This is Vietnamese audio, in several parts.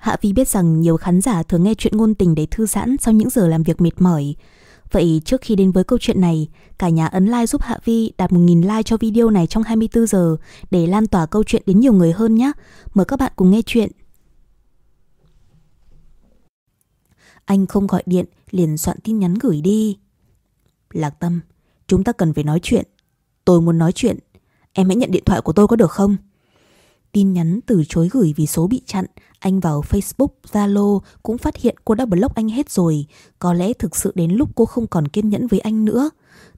Hạ Vi biết rằng nhiều khán giả thường nghe chuyện ngôn tình để thư giãn sau những giờ làm việc mệt mỏi. Vậy trước khi đến với câu chuyện này, cả nhà ấn like giúp Hạ Vi đạt 1.000 like cho video này trong 24 giờ để lan tỏa câu chuyện đến nhiều người hơn nhé. Mời các bạn cùng nghe chuyện. Anh không gọi điện, liền soạn tin nhắn gửi đi. Lạc Tâm, chúng ta cần phải nói chuyện. Tôi muốn nói chuyện. Em hãy nhận điện thoại của tôi có được không? Tin nhắn từ chối gửi vì số bị chặn, anh vào Facebook, Zalo cũng phát hiện cô đã block anh hết rồi. Có lẽ thực sự đến lúc cô không còn kiên nhẫn với anh nữa.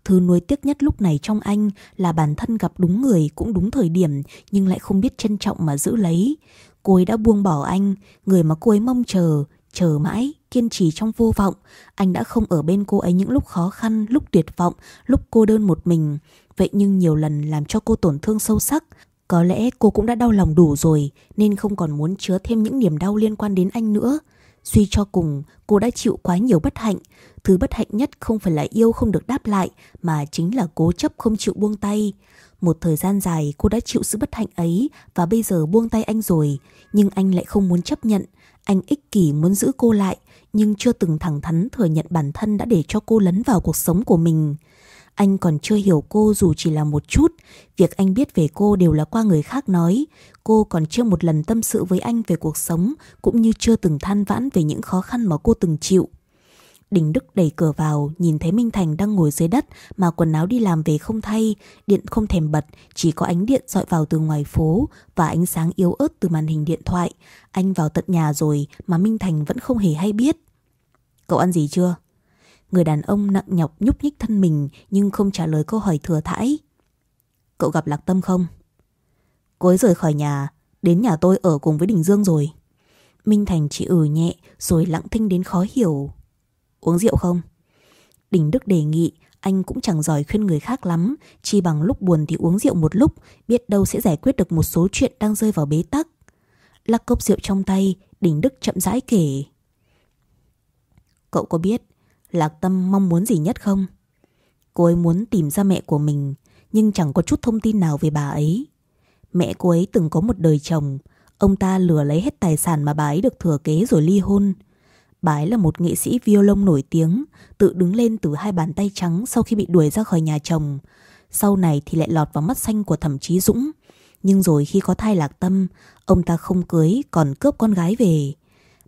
Thứ nuối tiếc nhất lúc này trong anh là bản thân gặp đúng người cũng đúng thời điểm nhưng lại không biết trân trọng mà giữ lấy. Cô ấy đã buông bỏ anh, người mà cô ấy mong chờ, chờ mãi, kiên trì trong vô vọng. Anh đã không ở bên cô ấy những lúc khó khăn, lúc tuyệt vọng, lúc cô đơn một mình. Vậy nhưng nhiều lần làm cho cô tổn thương sâu sắc. Có lẽ cô cũng đã đau lòng đủ rồi nên không còn muốn chứa thêm những niềm đau liên quan đến anh nữa. Suy cho cùng, cô đã chịu quá nhiều bất hạnh. Thứ bất hạnh nhất không phải là yêu không được đáp lại mà chính là cố chấp không chịu buông tay. Một thời gian dài cô đã chịu sự bất hạnh ấy và bây giờ buông tay anh rồi. Nhưng anh lại không muốn chấp nhận. Anh ích kỷ muốn giữ cô lại nhưng chưa từng thẳng thắn thừa nhận bản thân đã để cho cô lấn vào cuộc sống của mình. Anh còn chưa hiểu cô dù chỉ là một chút, việc anh biết về cô đều là qua người khác nói. Cô còn chưa một lần tâm sự với anh về cuộc sống, cũng như chưa từng than vãn về những khó khăn mà cô từng chịu. Đình Đức đẩy cửa vào, nhìn thấy Minh Thành đang ngồi dưới đất mà quần áo đi làm về không thay, điện không thèm bật, chỉ có ánh điện dọi vào từ ngoài phố và ánh sáng yếu ớt từ màn hình điện thoại. Anh vào tận nhà rồi mà Minh Thành vẫn không hề hay biết. Cậu ăn gì chưa? Người đàn ông nặng nhọc nhúc nhích thân mình nhưng không trả lời câu hỏi thừa thãi. Cậu gặp Lạc Tâm không? Cô ấy rời khỏi nhà, đến nhà tôi ở cùng với Đình Dương rồi. Minh Thành chỉ ừ nhẹ rồi lặng thinh đến khó hiểu. Uống rượu không? Đình Đức đề nghị anh cũng chẳng giỏi khuyên người khác lắm, chỉ bằng lúc buồn thì uống rượu một lúc, biết đâu sẽ giải quyết được một số chuyện đang rơi vào bế tắc. Lắc cốc rượu trong tay, Đình Đức chậm rãi kể. Cậu có biết Lạc Tâm mong muốn gì nhất không? Cô ấy muốn tìm ra mẹ của mình nhưng chẳng có chút thông tin nào về bà ấy. Mẹ cô ấy từng có một đời chồng, ông ta lừa lấy hết tài sản mà bà ấy được thừa kế rồi ly hôn. Bà ấy là một nghệ sĩ violon nổi tiếng, tự đứng lên từ hai bàn tay trắng sau khi bị đuổi ra khỏi nhà chồng. Sau này thì lại lọt vào mắt xanh của thẩm chí Dũng. Nhưng rồi khi có thai lạc tâm, ông ta không cưới còn cướp con gái về.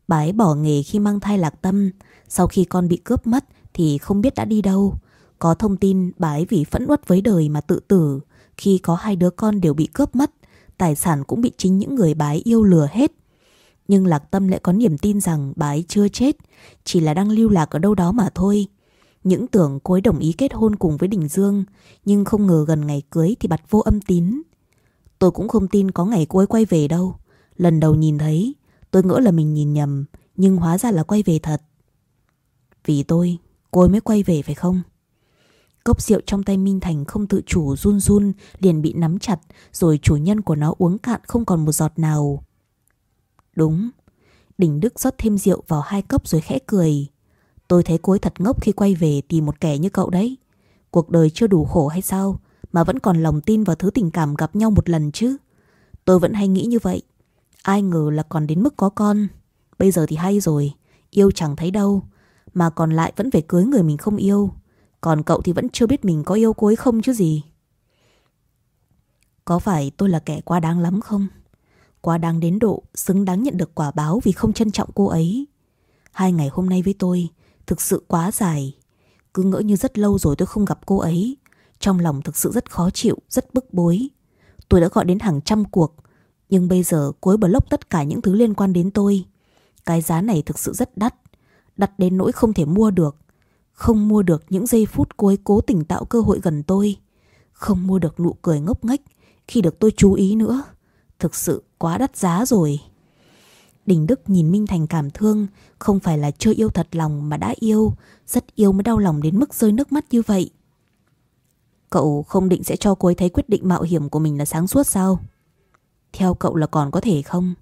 Bà ấy bỏ nghề khi mang thai lạc tâm, sau khi con bị cướp mất thì không biết đã đi đâu. Có thông tin bà ấy vì phẫn uất với đời mà tự tử. Khi có hai đứa con đều bị cướp mất, tài sản cũng bị chính những người bà ấy yêu lừa hết. Nhưng Lạc Tâm lại có niềm tin rằng bà ấy chưa chết, chỉ là đang lưu lạc ở đâu đó mà thôi. Những tưởng cô ấy đồng ý kết hôn cùng với Đình Dương, nhưng không ngờ gần ngày cưới thì bật vô âm tín. Tôi cũng không tin có ngày cô ấy quay về đâu. Lần đầu nhìn thấy, tôi ngỡ là mình nhìn nhầm, nhưng hóa ra là quay về thật. Vì tôi, cô ấy mới quay về phải không? Cốc rượu trong tay Minh Thành không tự chủ run run liền bị nắm chặt rồi chủ nhân của nó uống cạn không còn một giọt nào. Đúng. Đình Đức rót thêm rượu vào hai cốc rồi khẽ cười. Tôi thấy cô ấy thật ngốc khi quay về tìm một kẻ như cậu đấy. Cuộc đời chưa đủ khổ hay sao mà vẫn còn lòng tin vào thứ tình cảm gặp nhau một lần chứ. Tôi vẫn hay nghĩ như vậy. Ai ngờ là còn đến mức có con. Bây giờ thì hay rồi. Yêu chẳng thấy đâu. Mà còn lại vẫn phải cưới người mình không yêu. Còn cậu thì vẫn chưa biết mình có yêu cô ấy không chứ gì. Có phải tôi là kẻ quá đáng lắm không? Quá đáng đến độ xứng đáng nhận được quả báo vì không trân trọng cô ấy. Hai ngày hôm nay với tôi, Thực sự quá dài. Cứ ngỡ như rất lâu rồi tôi không gặp cô ấy. Trong lòng thực sự rất khó chịu, Rất bức bối. Tôi đã gọi đến hàng trăm cuộc, Nhưng bây giờ cô ấy block tất cả những thứ liên quan đến tôi. Cái giá này thực sự rất đắt đặt đến nỗi không thể mua được. Không mua được những giây phút cô ấy cố tình tạo cơ hội gần tôi. Không mua được nụ cười ngốc nghếch khi được tôi chú ý nữa. Thực sự quá đắt giá rồi. Đình Đức nhìn Minh Thành cảm thương, không phải là chưa yêu thật lòng mà đã yêu, rất yêu mới đau lòng đến mức rơi nước mắt như vậy. Cậu không định sẽ cho cô ấy thấy quyết định mạo hiểm của mình là sáng suốt sao? Theo cậu là còn có thể không?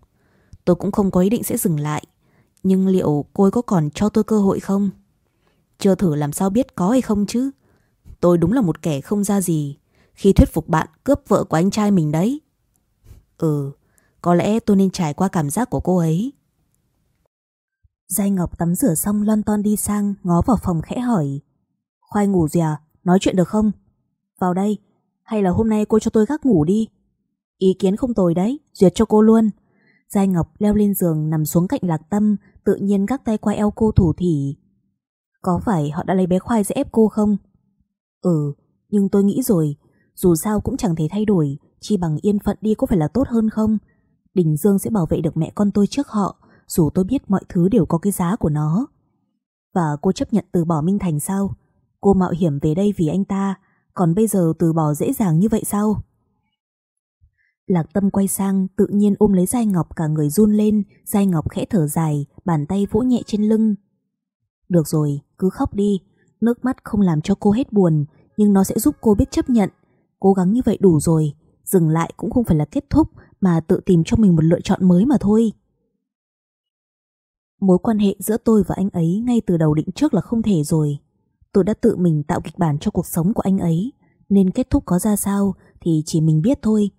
Tôi cũng không có ý định sẽ dừng lại. Nhưng liệu cô ấy có còn cho tôi cơ hội không? Chưa thử làm sao biết có hay không chứ? Tôi đúng là một kẻ không ra gì khi thuyết phục bạn cướp vợ của anh trai mình đấy. Ừ, có lẽ tôi nên trải qua cảm giác của cô ấy. Giai Ngọc tắm rửa xong lon ton đi sang ngó vào phòng khẽ hỏi Khoai ngủ gì à? Nói chuyện được không? Vào đây Hay là hôm nay cô cho tôi gác ngủ đi Ý kiến không tồi đấy Duyệt cho cô luôn Giai Ngọc leo lên giường nằm xuống cạnh lạc tâm Tự nhiên gác tay qua eo cô thủ thỉ Có phải họ đã lấy bé Khoai ra ép cô không? Ừ Nhưng tôi nghĩ rồi Dù sao cũng chẳng thể thay đổi Chi bằng yên phận đi có phải là tốt hơn không? Đình Dương sẽ bảo vệ được mẹ con tôi trước họ dù tôi biết mọi thứ đều có cái giá của nó. Và cô chấp nhận từ bỏ Minh Thành sao? Cô mạo hiểm về đây vì anh ta, còn bây giờ từ bỏ dễ dàng như vậy sao? Lạc Tâm quay sang tự nhiên ôm lấy Giai Ngọc cả người run lên, Giai Ngọc khẽ thở dài, bàn tay vỗ nhẹ trên lưng. Được rồi, cứ khóc đi, nước mắt không làm cho cô hết buồn, nhưng nó sẽ giúp cô biết chấp nhận. Cố gắng như vậy đủ rồi, dừng lại cũng không phải là kết thúc mà tự tìm cho mình một lựa chọn mới mà thôi. Mối quan hệ giữa tôi và anh ấy ngay từ đầu định trước là không thể rồi. Tôi đã tự mình tạo kịch bản cho cuộc sống của anh ấy, nên kết thúc có ra sao thì chỉ mình biết thôi.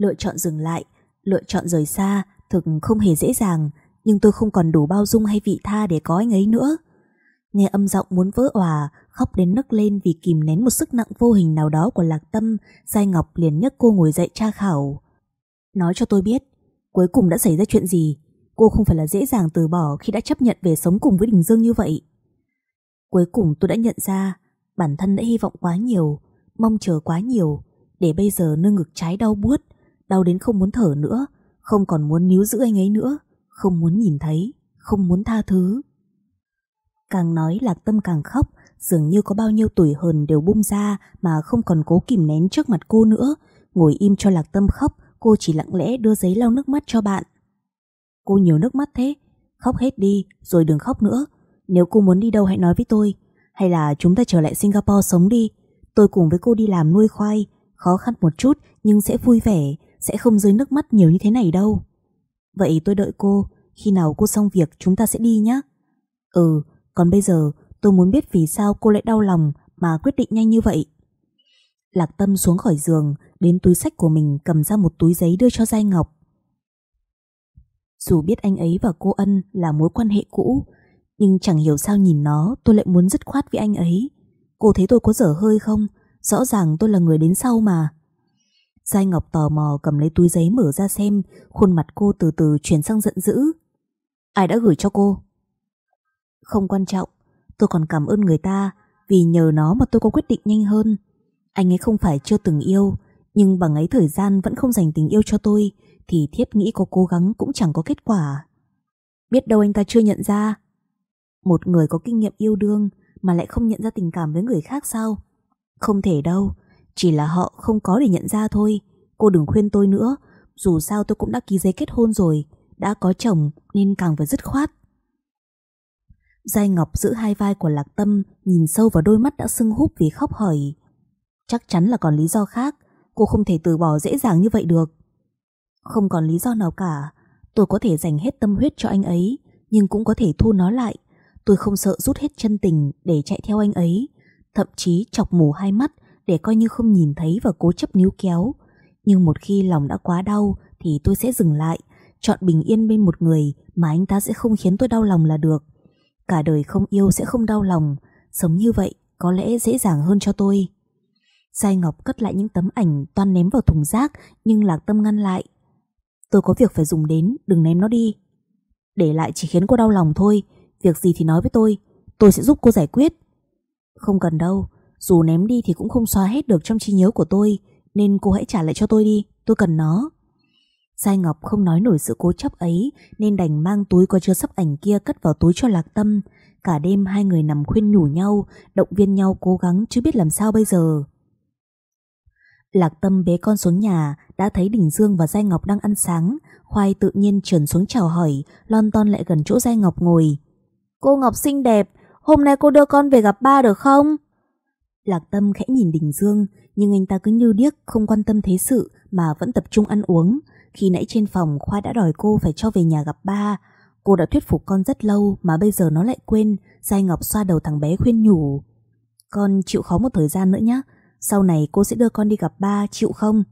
Lựa chọn dừng lại, lựa chọn rời xa thực không hề dễ dàng, nhưng tôi không còn đủ bao dung hay vị tha để có anh ấy nữa. Nghe âm giọng muốn vỡ òa, khóc đến nấc lên vì kìm nén một sức nặng vô hình nào đó của lạc tâm, Giai Ngọc liền nhấc cô ngồi dậy tra khảo. Nói cho tôi biết, cuối cùng đã xảy ra chuyện gì, Cô không phải là dễ dàng từ bỏ khi đã chấp nhận về sống cùng với Đình Dương như vậy. Cuối cùng tôi đã nhận ra bản thân đã hy vọng quá nhiều, mong chờ quá nhiều, để bây giờ nơi ngực trái đau buốt, đau đến không muốn thở nữa, không còn muốn níu giữ anh ấy nữa, không muốn nhìn thấy, không muốn tha thứ. Càng nói lạc tâm càng khóc, dường như có bao nhiêu tuổi hờn đều bung ra mà không còn cố kìm nén trước mặt cô nữa. Ngồi im cho lạc tâm khóc, cô chỉ lặng lẽ đưa giấy lau nước mắt cho bạn. Cô nhiều nước mắt thế Khóc hết đi rồi đừng khóc nữa Nếu cô muốn đi đâu hãy nói với tôi Hay là chúng ta trở lại Singapore sống đi Tôi cùng với cô đi làm nuôi khoai Khó khăn một chút nhưng sẽ vui vẻ sẽ không rơi nước mắt nhiều như thế này đâu Vậy tôi đợi cô Khi nào cô xong việc chúng ta sẽ đi nhé Ừ Còn bây giờ tôi muốn biết vì sao cô lại đau lòng Mà quyết định nhanh như vậy Lạc Tâm xuống khỏi giường Đến túi sách của mình cầm ra một túi giấy đưa cho Giai Ngọc dù biết anh ấy và cô Ân là mối quan hệ cũ, nhưng chẳng hiểu sao nhìn nó tôi lại muốn dứt khoát với anh ấy. Cô thấy tôi có dở hơi không? Rõ ràng tôi là người đến sau mà. Giai Ngọc tò mò cầm lấy túi giấy mở ra xem, khuôn mặt cô từ từ chuyển sang giận dữ. Ai đã gửi cho cô? Không quan trọng, tôi còn cảm ơn người ta vì nhờ nó mà tôi có quyết định nhanh hơn. Anh ấy không phải chưa từng yêu, nhưng bằng ấy thời gian vẫn không dành tình yêu cho tôi, thì thiết nghĩ có cố gắng cũng chẳng có kết quả. Biết đâu anh ta chưa nhận ra. Một người có kinh nghiệm yêu đương mà lại không nhận ra tình cảm với người khác sao? Không thể đâu, chỉ là họ không có để nhận ra thôi. Cô đừng khuyên tôi nữa, dù sao tôi cũng đã ký giấy kết hôn rồi, đã có chồng nên càng phải dứt khoát. Giai Ngọc giữ hai vai của Lạc Tâm, nhìn sâu vào đôi mắt đã sưng húp vì khóc hỏi. Chắc chắn là còn lý do khác, cô không thể từ bỏ dễ dàng như vậy được. Không còn lý do nào cả Tôi có thể dành hết tâm huyết cho anh ấy Nhưng cũng có thể thu nó lại Tôi không sợ rút hết chân tình để chạy theo anh ấy Thậm chí chọc mù hai mắt để coi như không nhìn thấy và cố chấp níu kéo Nhưng một khi lòng đã quá đau Thì tôi sẽ dừng lại Chọn bình yên bên một người Mà anh ta sẽ không khiến tôi đau lòng là được Cả đời không yêu sẽ không đau lòng Sống như vậy có lẽ dễ dàng hơn cho tôi Sai Ngọc cất lại những tấm ảnh toan ném vào thùng rác nhưng Lạc Tâm ngăn lại. Tôi có việc phải dùng đến, đừng ném nó đi. Để lại chỉ khiến cô đau lòng thôi, việc gì thì nói với tôi, tôi sẽ giúp cô giải quyết. Không cần đâu, dù ném đi thì cũng không xóa hết được trong trí nhớ của tôi, nên cô hãy trả lại cho tôi đi, tôi cần nó. Sai Ngọc không nói nổi sự cố chấp ấy nên đành mang túi có chứa sắp ảnh kia cất vào túi cho Lạc Tâm. Cả đêm hai người nằm khuyên nhủ nhau, động viên nhau cố gắng chứ biết làm sao bây giờ. Lạc Tâm bế con xuống nhà, đã thấy Đình Dương và Giai Ngọc đang ăn sáng, Khoai tự nhiên trườn xuống chào hỏi, lon ton lại gần chỗ Giai Ngọc ngồi. Cô Ngọc xinh đẹp, hôm nay cô đưa con về gặp ba được không? Lạc Tâm khẽ nhìn Đình Dương, nhưng anh ta cứ như điếc, không quan tâm thế sự mà vẫn tập trung ăn uống. Khi nãy trên phòng Khoai đã đòi cô phải cho về nhà gặp ba. Cô đã thuyết phục con rất lâu mà bây giờ nó lại quên, Giai Ngọc xoa đầu thằng bé khuyên nhủ. Con chịu khó một thời gian nữa nhé, sau này cô sẽ đưa con đi gặp ba chịu không?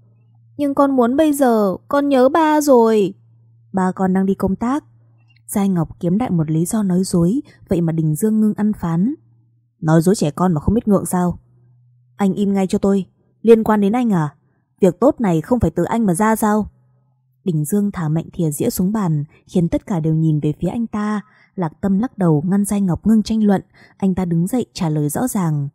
Nhưng con muốn bây giờ, con nhớ ba rồi. Ba con đang đi công tác. Giai Ngọc kiếm đại một lý do nói dối, vậy mà Đình Dương ngưng ăn phán. Nói dối trẻ con mà không biết ngượng sao? Anh im ngay cho tôi, liên quan đến anh à? Việc tốt này không phải từ anh mà ra sao? Đình Dương thả mạnh thìa dĩa xuống bàn, khiến tất cả đều nhìn về phía anh ta. Lạc Tâm lắc đầu ngăn dai Ngọc ngưng tranh luận, anh ta đứng dậy trả lời rõ ràng.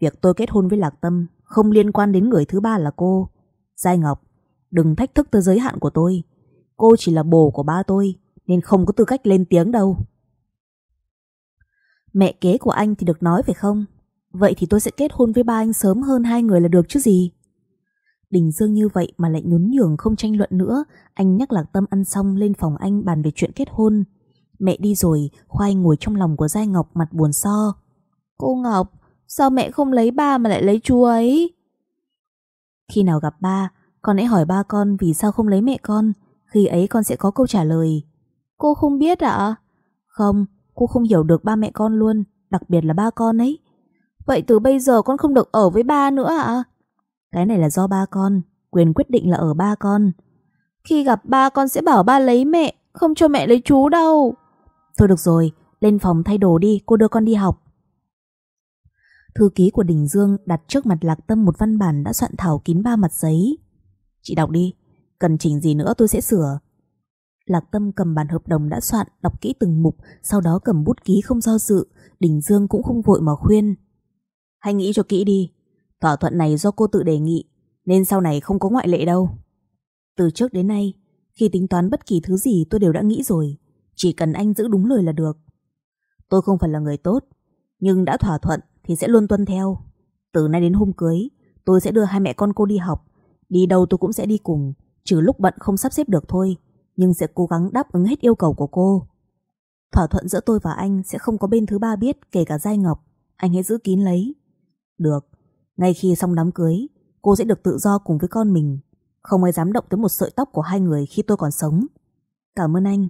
Việc tôi kết hôn với Lạc Tâm không liên quan đến người thứ ba là cô. Giai Ngọc, đừng thách thức tới giới hạn của tôi. Cô chỉ là bồ của ba tôi, nên không có tư cách lên tiếng đâu. Mẹ kế của anh thì được nói phải không? Vậy thì tôi sẽ kết hôn với ba anh sớm hơn hai người là được chứ gì? Đình Dương như vậy mà lại nhún nhường không tranh luận nữa, anh nhắc Lạc Tâm ăn xong lên phòng anh bàn về chuyện kết hôn. Mẹ đi rồi, Khoai ngồi trong lòng của Giai Ngọc mặt buồn so. Cô Ngọc, sao mẹ không lấy ba mà lại lấy chú ấy? Khi nào gặp ba, con hãy hỏi ba con vì sao không lấy mẹ con, khi ấy con sẽ có câu trả lời. Cô không biết ạ? Không, cô không hiểu được ba mẹ con luôn, đặc biệt là ba con ấy. Vậy từ bây giờ con không được ở với ba nữa ạ? Cái này là do ba con, quyền quyết định là ở ba con. Khi gặp ba con sẽ bảo ba lấy mẹ, không cho mẹ lấy chú đâu. Thôi được rồi, lên phòng thay đồ đi, cô đưa con đi học. Thư ký của Đình Dương đặt trước mặt Lạc Tâm một văn bản đã soạn thảo kín ba mặt giấy. Chị đọc đi, cần chỉnh gì nữa tôi sẽ sửa. Lạc Tâm cầm bản hợp đồng đã soạn, đọc kỹ từng mục, sau đó cầm bút ký không do dự, Đình Dương cũng không vội mà khuyên. Hãy nghĩ cho kỹ đi, thỏa thuận này do cô tự đề nghị, nên sau này không có ngoại lệ đâu. Từ trước đến nay, khi tính toán bất kỳ thứ gì tôi đều đã nghĩ rồi, chỉ cần anh giữ đúng lời là được. Tôi không phải là người tốt, nhưng đã thỏa thuận thì sẽ luôn tuân theo. Từ nay đến hôm cưới, tôi sẽ đưa hai mẹ con cô đi học, đi đâu tôi cũng sẽ đi cùng, trừ lúc bận không sắp xếp được thôi nhưng sẽ cố gắng đáp ứng hết yêu cầu của cô. Thỏa thuận giữa tôi và anh sẽ không có bên thứ ba biết kể cả Giai Ngọc, anh hãy giữ kín lấy. Được, ngay khi xong đám cưới, cô sẽ được tự do cùng với con mình, không ai dám động tới một sợi tóc của hai người khi tôi còn sống. Cảm ơn anh.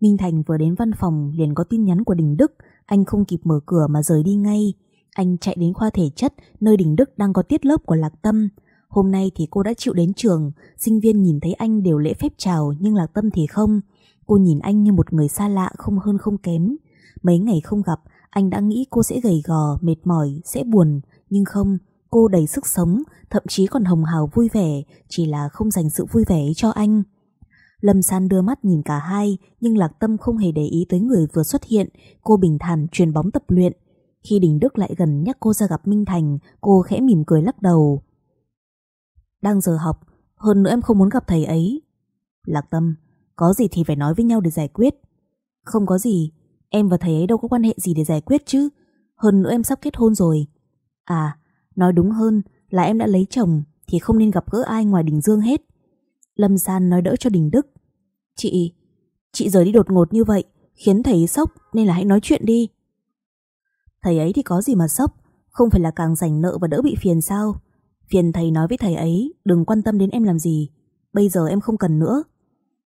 Minh Thành vừa đến văn phòng liền có tin nhắn của Đình Đức, anh không kịp mở cửa mà rời đi ngay. Anh chạy đến khoa thể chất, nơi Đình Đức đang có tiết lớp của Lạc Tâm, Hôm nay thì cô đã chịu đến trường, sinh viên nhìn thấy anh đều lễ phép chào nhưng Lạc Tâm thì không. Cô nhìn anh như một người xa lạ không hơn không kém. Mấy ngày không gặp, anh đã nghĩ cô sẽ gầy gò, mệt mỏi, sẽ buồn. Nhưng không, cô đầy sức sống, thậm chí còn hồng hào vui vẻ, chỉ là không dành sự vui vẻ cho anh. Lâm San đưa mắt nhìn cả hai, nhưng Lạc Tâm không hề để ý tới người vừa xuất hiện, cô bình thản truyền bóng tập luyện. Khi Đình Đức lại gần nhắc cô ra gặp Minh Thành, cô khẽ mỉm cười lắc đầu. Đang giờ học, hơn nữa em không muốn gặp thầy ấy. Lạc Tâm, có gì thì phải nói với nhau để giải quyết. Không có gì, em và thầy ấy đâu có quan hệ gì để giải quyết chứ. Hơn nữa em sắp kết hôn rồi. À, nói đúng hơn là em đã lấy chồng thì không nên gặp gỡ ai ngoài Đình Dương hết. Lâm San nói đỡ cho Đình Đức. Chị, chị rời đi đột ngột như vậy khiến thầy sốc nên là hãy nói chuyện đi. Thầy ấy thì có gì mà sốc, không phải là càng rảnh nợ và đỡ bị phiền sao? Phiền thầy nói với thầy ấy, Đừng quan tâm đến em làm gì. Bây giờ em không cần nữa.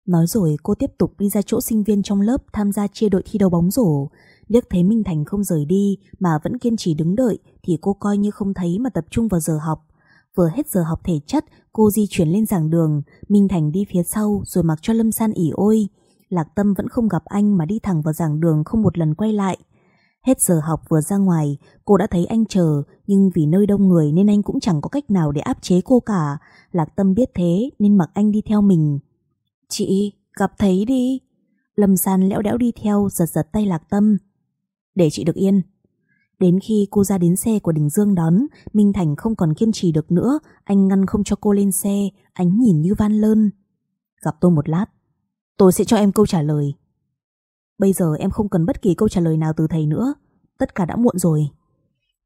Nói rồi, cô tiếp tục đi ra chỗ sinh viên trong lớp Tham gia chia đội thi đấu bóng rổ. Liếc thấy Minh Thành không rời đi Mà vẫn kiên trì đứng đợi Thì cô coi như không thấy mà tập trung vào giờ học. Vừa hết giờ học thể chất, Cô di chuyển lên giảng đường. Minh Thành đi phía sau rồi mặc cho Lâm San ỉ ôi. Lạc Tâm vẫn không gặp anh Mà đi thẳng vào giảng đường không một lần quay lại. Hết giờ học vừa ra ngoài, cô đã thấy anh chờ, nhưng vì nơi đông người nên anh cũng chẳng có cách nào để áp chế cô cả. Lạc Tâm biết thế nên mặc anh đi theo mình. Chị, gặp thấy đi. Lâm San lẽo đẽo đi theo, giật giật tay Lạc Tâm. Để chị được yên. Đến khi cô ra đến xe của Đình Dương đón, Minh Thành không còn kiên trì được nữa, anh ngăn không cho cô lên xe, ánh nhìn như van lơn. Gặp tôi một lát, tôi sẽ cho em câu trả lời. Bây giờ em không cần bất kỳ câu trả lời nào từ thầy nữa. Tất cả đã muộn rồi.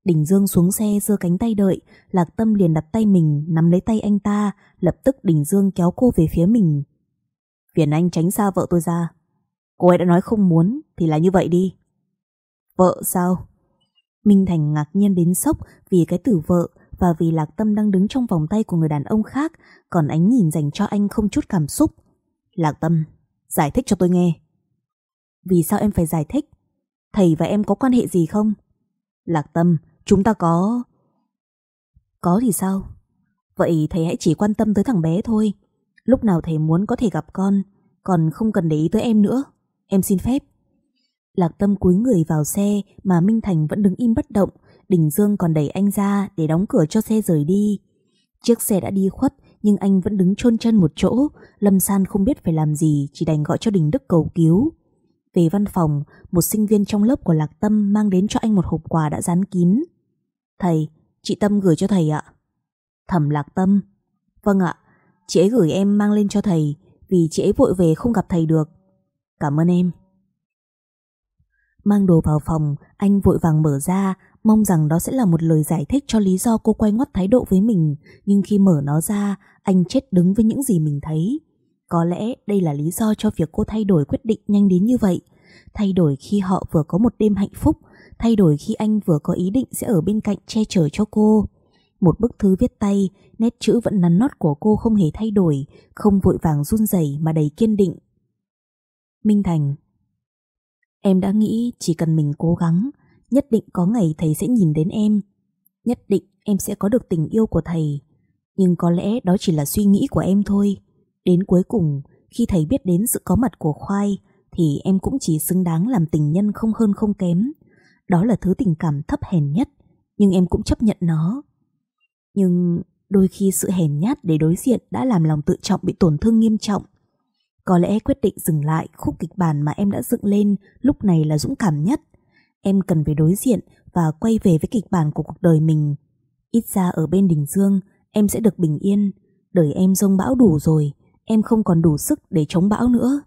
Đình Dương xuống xe giơ cánh tay đợi. Lạc Tâm liền đặt tay mình, Nắm lấy tay anh ta. Lập tức Đình Dương kéo cô về phía mình. Phiền anh tránh xa vợ tôi ra. Cô ấy đã nói không muốn, Thì là như vậy đi. Vợ sao? Minh Thành ngạc nhiên đến sốc Vì cái từ vợ Và vì Lạc Tâm đang đứng trong vòng tay của người đàn ông khác, Còn ánh nhìn dành cho anh không chút cảm xúc. Lạc Tâm, Giải thích cho tôi nghe vì sao em phải giải thích? Thầy và em có quan hệ gì không? Lạc Tâm, chúng ta có... Có thì sao? Vậy thầy hãy chỉ quan tâm tới thằng bé thôi. Lúc nào thầy muốn có thể gặp con, còn không cần để ý tới em nữa. em xin phép. Lạc Tâm cúi người vào xe mà Minh Thành vẫn đứng im bất động, Đình Dương còn đẩy anh ra để đóng cửa cho xe rời đi. Chiếc xe đã đi khuất nhưng anh vẫn đứng chôn chân một chỗ, Lâm San không biết phải làm gì, chỉ đành gọi cho Đình Đức cầu cứu. Về văn phòng, một sinh viên trong lớp của Lạc Tâm mang đến cho anh một hộp quà đã dán kín. Thầy, chị Tâm gửi cho thầy ạ. Thẩm Lạc Tâm. Vâng ạ, chị ấy gửi em mang lên cho thầy, vì chị ấy vội về không gặp thầy được. Cảm ơn em. Mang đồ vào phòng, anh vội vàng mở ra, mong rằng đó sẽ là một lời giải thích cho lý do cô quay ngoắt thái độ với mình, nhưng khi mở nó ra, anh chết đứng với những gì mình thấy. Có lẽ đây là lý do cho việc cô thay đổi quyết định nhanh đến như vậy. Thay đổi khi họ vừa có một đêm hạnh phúc, thay đổi khi anh vừa có ý định sẽ ở bên cạnh che chở cho cô. Một bức thư viết tay, nét chữ vẫn nắn nót của cô không hề thay đổi, không vội vàng run rẩy mà đầy kiên định. Minh Thành Em đã nghĩ chỉ cần mình cố gắng, nhất định có ngày thầy sẽ nhìn đến em. Nhất định em sẽ có được tình yêu của thầy. Nhưng có lẽ đó chỉ là suy nghĩ của em thôi. Đến cuối cùng, khi thầy biết đến sự có mặt của Khoai, thì em cũng chỉ xứng đáng làm tình nhân không hơn không kém. Đó là thứ tình cảm thấp hèn nhất, nhưng em cũng chấp nhận nó. Nhưng đôi khi sự hèn nhát để đối diện đã làm lòng tự trọng bị tổn thương nghiêm trọng. Có lẽ quyết định dừng lại khúc kịch bản mà em đã dựng lên lúc này là dũng cảm nhất. Em cần phải đối diện và quay về với kịch bản của cuộc đời mình. Ít ra ở bên Đình Dương, em sẽ được bình yên. Đời em rông bão đủ rồi, em không còn đủ sức để chống bão nữa.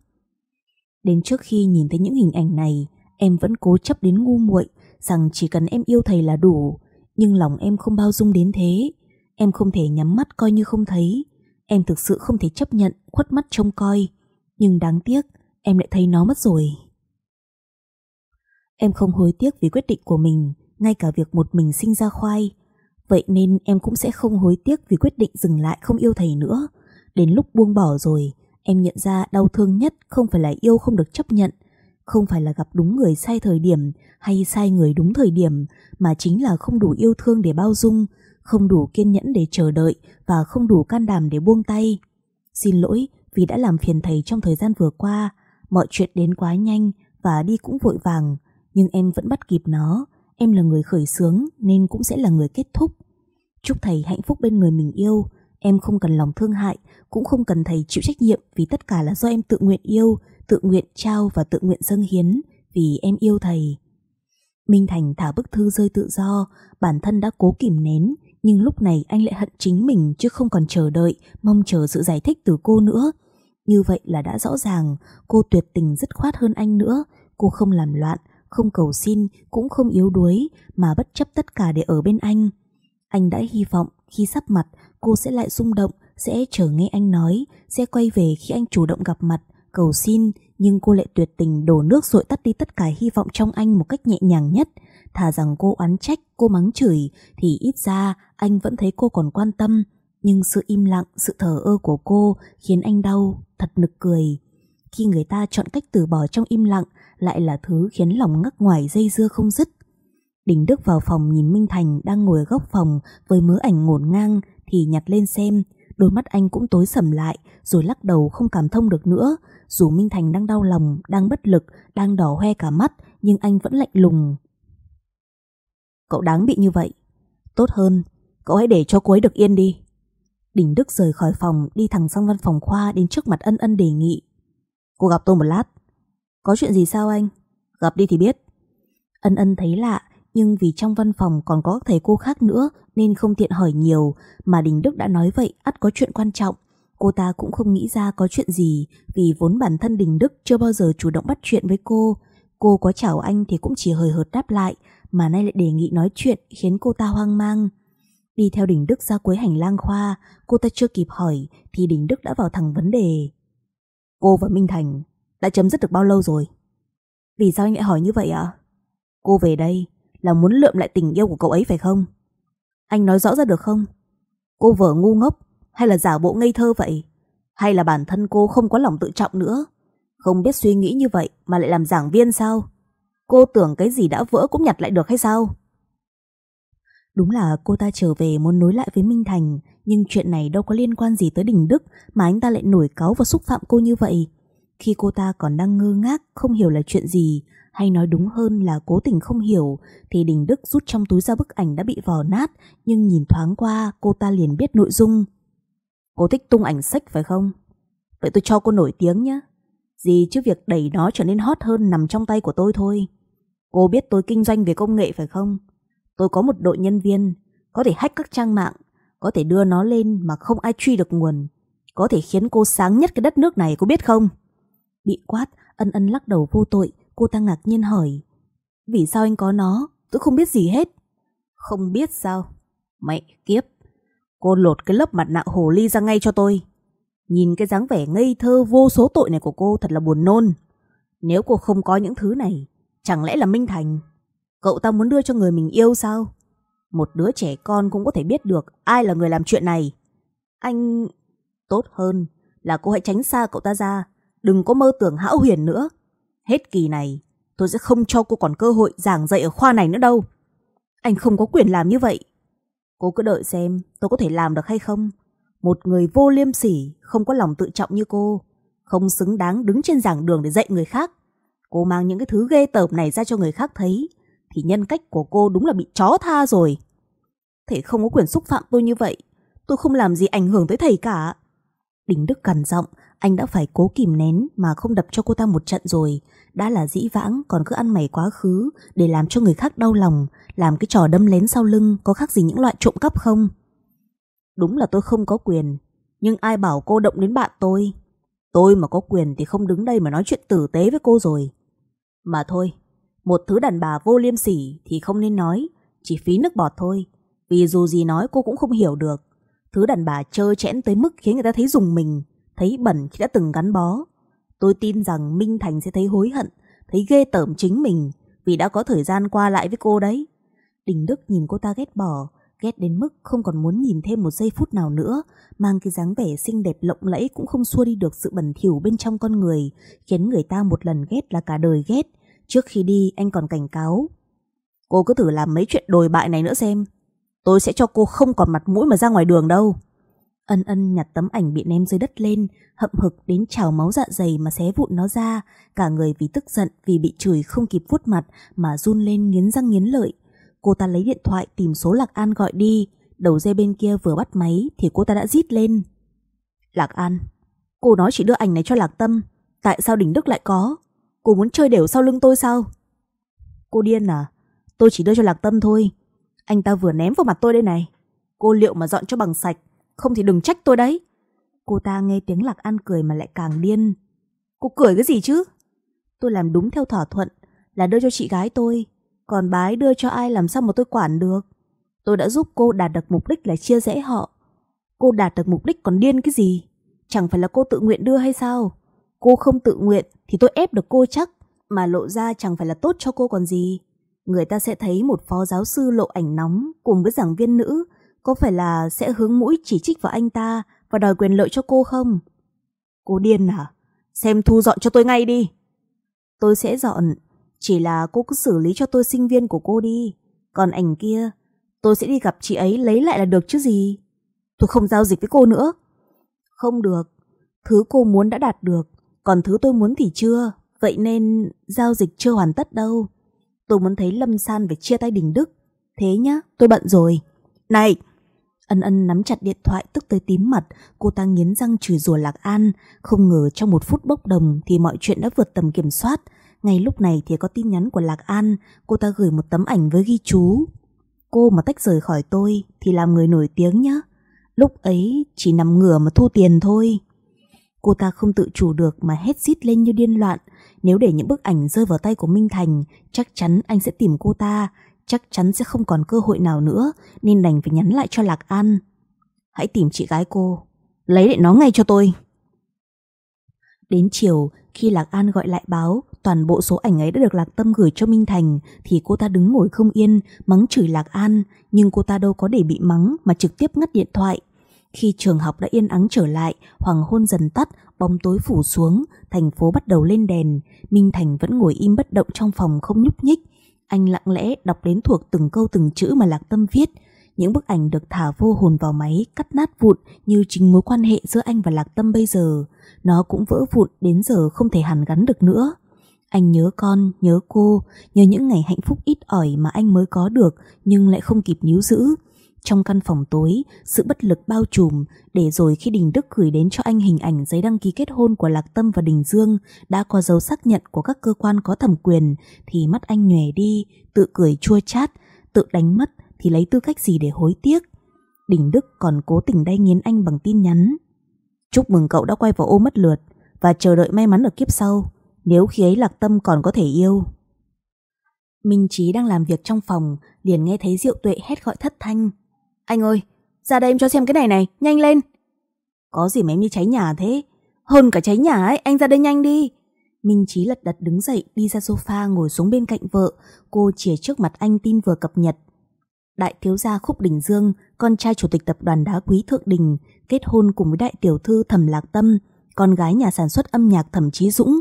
Đến trước khi nhìn thấy những hình ảnh này, em vẫn cố chấp đến ngu muội rằng chỉ cần em yêu thầy là đủ, nhưng lòng em không bao dung đến thế. Em không thể nhắm mắt coi như không thấy. Em thực sự không thể chấp nhận khuất mắt trông coi. Nhưng đáng tiếc, em lại thấy nó mất rồi. Em không hối tiếc vì quyết định của mình, ngay cả việc một mình sinh ra khoai. Vậy nên em cũng sẽ không hối tiếc vì quyết định dừng lại không yêu thầy nữa. Đến lúc buông bỏ rồi, em nhận ra đau thương nhất không phải là yêu không được chấp nhận, không phải là gặp đúng người sai thời điểm hay sai người đúng thời điểm, mà chính là không đủ yêu thương để bao dung, không đủ kiên nhẫn để chờ đợi và không đủ can đảm để buông tay. Xin lỗi vì đã làm phiền thầy trong thời gian vừa qua, mọi chuyện đến quá nhanh và đi cũng vội vàng, nhưng em vẫn bắt kịp nó, em là người khởi xướng nên cũng sẽ là người kết thúc. Chúc thầy hạnh phúc bên người mình yêu, em không cần lòng thương hại, cũng không cần thầy chịu trách nhiệm vì tất cả là do em tự nguyện yêu, tự nguyện trao và tự nguyện dâng hiến vì em yêu thầy. Minh Thành thả bức thư rơi tự do, bản thân đã cố kìm nén, nhưng lúc này anh lại hận chính mình chứ không còn chờ đợi, mong chờ sự giải thích từ cô nữa. Như vậy là đã rõ ràng, cô tuyệt tình dứt khoát hơn anh nữa, cô không làm loạn, không cầu xin, cũng không yếu đuối, mà bất chấp tất cả để ở bên anh. Anh đã hy vọng khi sắp mặt, cô sẽ lại rung động, sẽ chờ nghe anh nói, sẽ quay về khi anh chủ động gặp mặt, cầu xin, nhưng cô lại tuyệt tình đổ nước rồi tắt đi tất cả hy vọng trong anh một cách nhẹ nhàng nhất. Thà rằng cô oán trách, cô mắng chửi, thì ít ra anh vẫn thấy cô còn quan tâm. Nhưng sự im lặng, sự thờ ơ của cô khiến anh đau, thật nực cười. Khi người ta chọn cách từ bỏ trong im lặng lại là thứ khiến lòng ngắc ngoài dây dưa không dứt. Đình Đức vào phòng nhìn Minh Thành đang ngồi ở góc phòng với mớ ảnh ngổn ngang thì nhặt lên xem, đôi mắt anh cũng tối sầm lại rồi lắc đầu không cảm thông được nữa. Dù Minh Thành đang đau lòng, đang bất lực, đang đỏ hoe cả mắt nhưng anh vẫn lạnh lùng. Cậu đáng bị như vậy. Tốt hơn, cậu hãy để cho cô ấy được yên đi. Đình Đức rời khỏi phòng đi thẳng sang văn phòng khoa đến trước mặt ân ân đề nghị. Cô gặp tôi một lát. Có chuyện gì sao anh? Gặp đi thì biết. Ân ân thấy lạ nhưng vì trong văn phòng còn có các thầy cô khác nữa nên không tiện hỏi nhiều mà Đình Đức đã nói vậy ắt có chuyện quan trọng. Cô ta cũng không nghĩ ra có chuyện gì vì vốn bản thân Đình Đức chưa bao giờ chủ động bắt chuyện với cô. Cô có chào anh thì cũng chỉ hời hợt đáp lại mà nay lại đề nghị nói chuyện khiến cô ta hoang mang. Đi theo Đình Đức ra cuối hành lang khoa, cô ta chưa kịp hỏi thì Đình Đức đã vào thẳng vấn đề. Cô và Minh Thành đã chấm dứt được bao lâu rồi? Vì sao anh lại hỏi như vậy ạ? Cô về đây là muốn lượm lại tình yêu của cậu ấy phải không? Anh nói rõ ra được không? Cô vợ ngu ngốc hay là giả bộ ngây thơ vậy? Hay là bản thân cô không có lòng tự trọng nữa? Không biết suy nghĩ như vậy mà lại làm giảng viên sao? Cô tưởng cái gì đã vỡ cũng nhặt lại được hay sao? Đúng là cô ta trở về muốn nối lại với Minh Thành, nhưng chuyện này đâu có liên quan gì tới Đình Đức mà anh ta lại nổi cáu và xúc phạm cô như vậy. Khi cô ta còn đang ngơ ngác không hiểu là chuyện gì hay nói đúng hơn là cố tình không hiểu thì Đình Đức rút trong túi ra bức ảnh đã bị vò nát nhưng nhìn thoáng qua cô ta liền biết nội dung. Cô thích tung ảnh sách phải không? Vậy tôi cho cô nổi tiếng nhé. Gì chứ việc đẩy nó trở nên hot hơn nằm trong tay của tôi thôi. Cô biết tôi kinh doanh về công nghệ phải không? Tôi có một đội nhân viên, có thể hack các trang mạng, có thể đưa nó lên mà không ai truy được nguồn. Có thể khiến cô sáng nhất cái đất nước này, cô biết không? Bị quát, ân ân lắc đầu vô tội, cô ta ngạc nhiên hỏi. Vì sao anh có nó? Tôi không biết gì hết. Không biết sao? Mẹ kiếp. Cô lột cái lớp mặt nạ hồ ly ra ngay cho tôi. Nhìn cái dáng vẻ ngây thơ vô số tội này của cô thật là buồn nôn. Nếu cô không có những thứ này, chẳng lẽ là Minh Thành? Cậu ta muốn đưa cho người mình yêu sao? Một đứa trẻ con cũng có thể biết được ai là người làm chuyện này. Anh... Tốt hơn là cô hãy tránh xa cậu ta ra. Đừng có mơ tưởng hão huyền nữa. Hết kỳ này, tôi sẽ không cho cô còn cơ hội giảng dạy ở khoa này nữa đâu. Anh không có quyền làm như vậy. Cô cứ đợi xem tôi có thể làm được hay không. Một người vô liêm sỉ, không có lòng tự trọng như cô, không xứng đáng đứng trên giảng đường để dạy người khác. Cô mang những cái thứ ghê tởm này ra cho người khác thấy, thì nhân cách của cô đúng là bị chó tha rồi. Thầy không có quyền xúc phạm tôi như vậy, tôi không làm gì ảnh hưởng tới thầy cả. Đình Đức cằn giọng, anh đã phải cố kìm nén mà không đập cho cô ta một trận rồi. Đã là dĩ vãng còn cứ ăn mày quá khứ để làm cho người khác đau lòng, làm cái trò đâm lén sau lưng có khác gì những loại trộm cắp không? Đúng là tôi không có quyền, nhưng ai bảo cô động đến bạn tôi? Tôi mà có quyền thì không đứng đây mà nói chuyện tử tế với cô rồi. Mà thôi, một thứ đàn bà vô liêm sỉ thì không nên nói, chỉ phí nước bọt thôi. Vì dù gì nói cô cũng không hiểu được. Thứ đàn bà trơ chẽn tới mức khiến người ta thấy dùng mình, thấy bẩn khi đã từng gắn bó. Tôi tin rằng Minh Thành sẽ thấy hối hận, thấy ghê tởm chính mình vì đã có thời gian qua lại với cô đấy. Đình Đức nhìn cô ta ghét bỏ, ghét đến mức không còn muốn nhìn thêm một giây phút nào nữa, mang cái dáng vẻ xinh đẹp lộng lẫy cũng không xua đi được sự bẩn thỉu bên trong con người, khiến người ta một lần ghét là cả đời ghét. Trước khi đi anh còn cảnh cáo. Cô cứ thử làm mấy chuyện đồi bại này nữa xem. Tôi sẽ cho cô không còn mặt mũi mà ra ngoài đường đâu. Ân ân nhặt tấm ảnh bị ném dưới đất lên, hậm hực đến trào máu dạ dày mà xé vụn nó ra. Cả người vì tức giận, vì bị chửi không kịp vuốt mặt mà run lên nghiến răng nghiến lợi. Cô ta lấy điện thoại tìm số Lạc An gọi đi, đầu dây bên kia vừa bắt máy thì cô ta đã rít lên. Lạc An, cô nói chỉ đưa ảnh này cho Lạc Tâm, tại sao Đình Đức lại có? Cô muốn chơi đều sau lưng tôi sao? Cô điên à? Tôi chỉ đưa cho Lạc Tâm thôi. Anh ta vừa ném vào mặt tôi đây này. Cô liệu mà dọn cho bằng sạch, không thì đừng trách tôi đấy. Cô ta nghe tiếng Lạc An cười mà lại càng điên. Cô cười cái gì chứ? Tôi làm đúng theo thỏa thuận là đưa cho chị gái tôi. Còn bái đưa cho ai làm sao mà tôi quản được? Tôi đã giúp cô đạt được mục đích là chia rẽ họ. Cô đạt được mục đích còn điên cái gì? Chẳng phải là cô tự nguyện đưa hay sao? Cô không tự nguyện thì tôi ép được cô chắc. Mà lộ ra chẳng phải là tốt cho cô còn gì. Người ta sẽ thấy một phó giáo sư lộ ảnh nóng cùng với giảng viên nữ có phải là sẽ hướng mũi chỉ trích vào anh ta và đòi quyền lợi cho cô không? Cô điên à? Xem thu dọn cho tôi ngay đi. Tôi sẽ dọn, chỉ là cô cứ xử lý cho tôi sinh viên của cô đi. Còn ảnh kia, tôi sẽ đi gặp chị ấy lấy lại là được chứ gì. Tôi không giao dịch với cô nữa. Không được, thứ cô muốn đã đạt được, còn thứ tôi muốn thì chưa. Vậy nên giao dịch chưa hoàn tất đâu. Tôi muốn thấy Lâm San phải chia tay Đình Đức. Thế nhá, tôi bận rồi. Này! Ân ân nắm chặt điện thoại tức tới tím mặt, cô ta nghiến răng chửi rủa Lạc An. Không ngờ trong một phút bốc đồng thì mọi chuyện đã vượt tầm kiểm soát. Ngay lúc này thì có tin nhắn của Lạc An, cô ta gửi một tấm ảnh với ghi chú. Cô mà tách rời khỏi tôi thì làm người nổi tiếng nhá. Lúc ấy chỉ nằm ngửa mà thu tiền thôi. Cô ta không tự chủ được mà hét xít lên như điên loạn. Nếu để những bức ảnh rơi vào tay của Minh Thành, chắc chắn anh sẽ tìm cô ta, chắc chắn sẽ không còn cơ hội nào nữa, nên đành phải nhắn lại cho Lạc An. Hãy tìm chị gái cô, lấy lại nó ngay cho tôi. Đến chiều, khi Lạc An gọi lại báo, toàn bộ số ảnh ấy đã được Lạc Tâm gửi cho Minh Thành, thì cô ta đứng ngồi không yên, mắng chửi Lạc An, nhưng cô ta đâu có để bị mắng mà trực tiếp ngắt điện thoại. Khi trường học đã yên ắng trở lại, hoàng hôn dần tắt, bóng tối phủ xuống, thành phố bắt đầu lên đèn. Minh Thành vẫn ngồi im bất động trong phòng không nhúc nhích. Anh lặng lẽ đọc đến thuộc từng câu từng chữ mà Lạc Tâm viết. Những bức ảnh được thả vô hồn vào máy cắt nát vụn như chính mối quan hệ giữa anh và Lạc Tâm bây giờ. Nó cũng vỡ vụn đến giờ không thể hàn gắn được nữa. Anh nhớ con, nhớ cô, nhớ những ngày hạnh phúc ít ỏi mà anh mới có được nhưng lại không kịp níu giữ. Trong căn phòng tối, sự bất lực bao trùm để rồi khi Đình Đức gửi đến cho anh hình ảnh giấy đăng ký kết hôn của Lạc Tâm và Đình Dương đã có dấu xác nhận của các cơ quan có thẩm quyền thì mắt anh nhòe đi, tự cười chua chát, tự đánh mất thì lấy tư cách gì để hối tiếc. Đình Đức còn cố tình đay nghiến anh bằng tin nhắn. Chúc mừng cậu đã quay vào ô mất lượt và chờ đợi may mắn ở kiếp sau nếu khi ấy Lạc Tâm còn có thể yêu. Minh Trí đang làm việc trong phòng liền nghe thấy Diệu Tuệ hét gọi thất thanh. Anh ơi, ra đây em cho xem cái này này, nhanh lên. Có gì mà em như cháy nhà thế? Hơn cả cháy nhà ấy, anh ra đây nhanh đi. Minh Chí lật đật đứng dậy đi ra sofa ngồi xuống bên cạnh vợ, cô chìa trước mặt anh tin vừa cập nhật. Đại thiếu gia Khúc Đình Dương, con trai chủ tịch tập đoàn đá quý Thượng Đình, kết hôn cùng với đại tiểu thư Thẩm Lạc Tâm, con gái nhà sản xuất âm nhạc Thẩm Chí Dũng.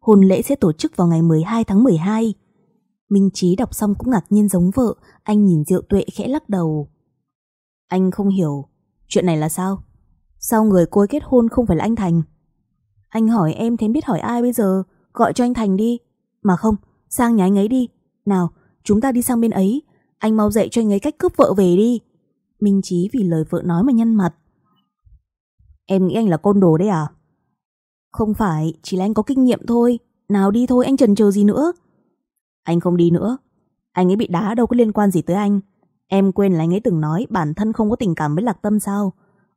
Hôn lễ sẽ tổ chức vào ngày 12 tháng 12. Minh Chí đọc xong cũng ngạc nhiên giống vợ, anh nhìn Diệu Tuệ khẽ lắc đầu. Anh không hiểu, chuyện này là sao? Sao người cô ấy kết hôn không phải là anh Thành? Anh hỏi em thế biết hỏi ai bây giờ, gọi cho anh Thành đi. Mà không, sang nhà anh ấy đi. Nào, chúng ta đi sang bên ấy, anh mau dạy cho anh ấy cách cướp vợ về đi. Minh Chí vì lời vợ nói mà nhăn mặt. Em nghĩ anh là côn đồ đấy à? Không phải, chỉ là anh có kinh nghiệm thôi. Nào đi thôi, anh trần chờ gì nữa. Anh không đi nữa. Anh ấy bị đá đâu có liên quan gì tới anh. Em quên là anh ấy từng nói bản thân không có tình cảm với Lạc Tâm sao?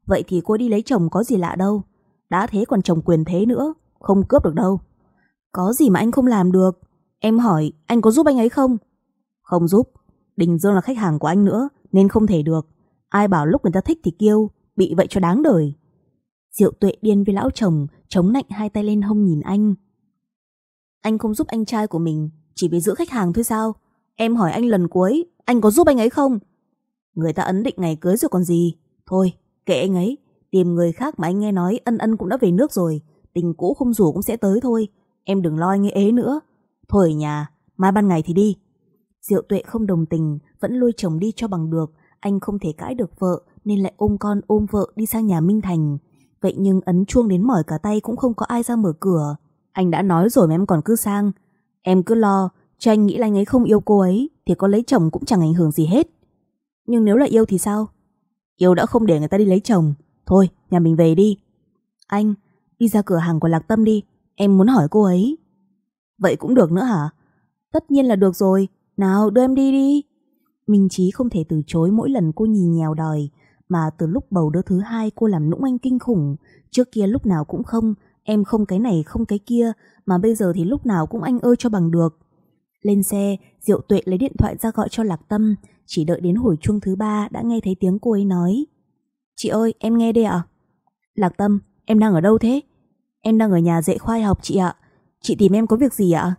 Vậy thì cô đi lấy chồng có gì lạ đâu. Đã thế còn chồng quyền thế nữa, không cướp được đâu. Có gì mà anh không làm được? Em hỏi, anh có giúp anh ấy không? Không giúp. Đình Dương là khách hàng của anh nữa, nên không thể được. Ai bảo lúc người ta thích thì kêu, bị vậy cho đáng đời. Diệu tuệ điên với lão chồng, chống nạnh hai tay lên hông nhìn anh. Anh không giúp anh trai của mình, chỉ vì giữ khách hàng thôi sao? Em hỏi anh lần cuối, anh có giúp anh ấy không? Người ta ấn định ngày cưới rồi còn gì. Thôi, kệ anh ấy. Tìm người khác mà anh nghe nói ân ân cũng đã về nước rồi. Tình cũ không rủ cũng sẽ tới thôi. Em đừng lo anh ấy ế nữa. Thôi ở nhà, mai ban ngày thì đi. Diệu tuệ không đồng tình, vẫn lôi chồng đi cho bằng được. Anh không thể cãi được vợ nên lại ôm con ôm vợ đi sang nhà Minh Thành. Vậy nhưng ấn chuông đến mỏi cả tay cũng không có ai ra mở cửa. Anh đã nói rồi mà em còn cứ sang. Em cứ lo, cho anh nghĩ là anh ấy không yêu cô ấy thì có lấy chồng cũng chẳng ảnh hưởng gì hết. Nhưng nếu là yêu thì sao? Yêu đã không để người ta đi lấy chồng. Thôi, nhà mình về đi. Anh, đi ra cửa hàng của Lạc Tâm đi. Em muốn hỏi cô ấy. Vậy cũng được nữa hả? Tất nhiên là được rồi. Nào, đưa em đi đi. Minh Chí không thể từ chối mỗi lần cô nhìn nhèo đòi. Mà từ lúc bầu đứa thứ hai cô làm nũng anh kinh khủng. Trước kia lúc nào cũng không. Em không cái này không cái kia. Mà bây giờ thì lúc nào cũng anh ơi cho bằng được. Lên xe, Diệu Tuệ lấy điện thoại ra gọi cho Lạc Tâm, chỉ đợi đến hồi chuông thứ ba đã nghe thấy tiếng cô ấy nói. Chị ơi, em nghe đây ạ. Lạc Tâm, em đang ở đâu thế? Em đang ở nhà dạy khoai học chị ạ. Chị tìm em có việc gì ạ?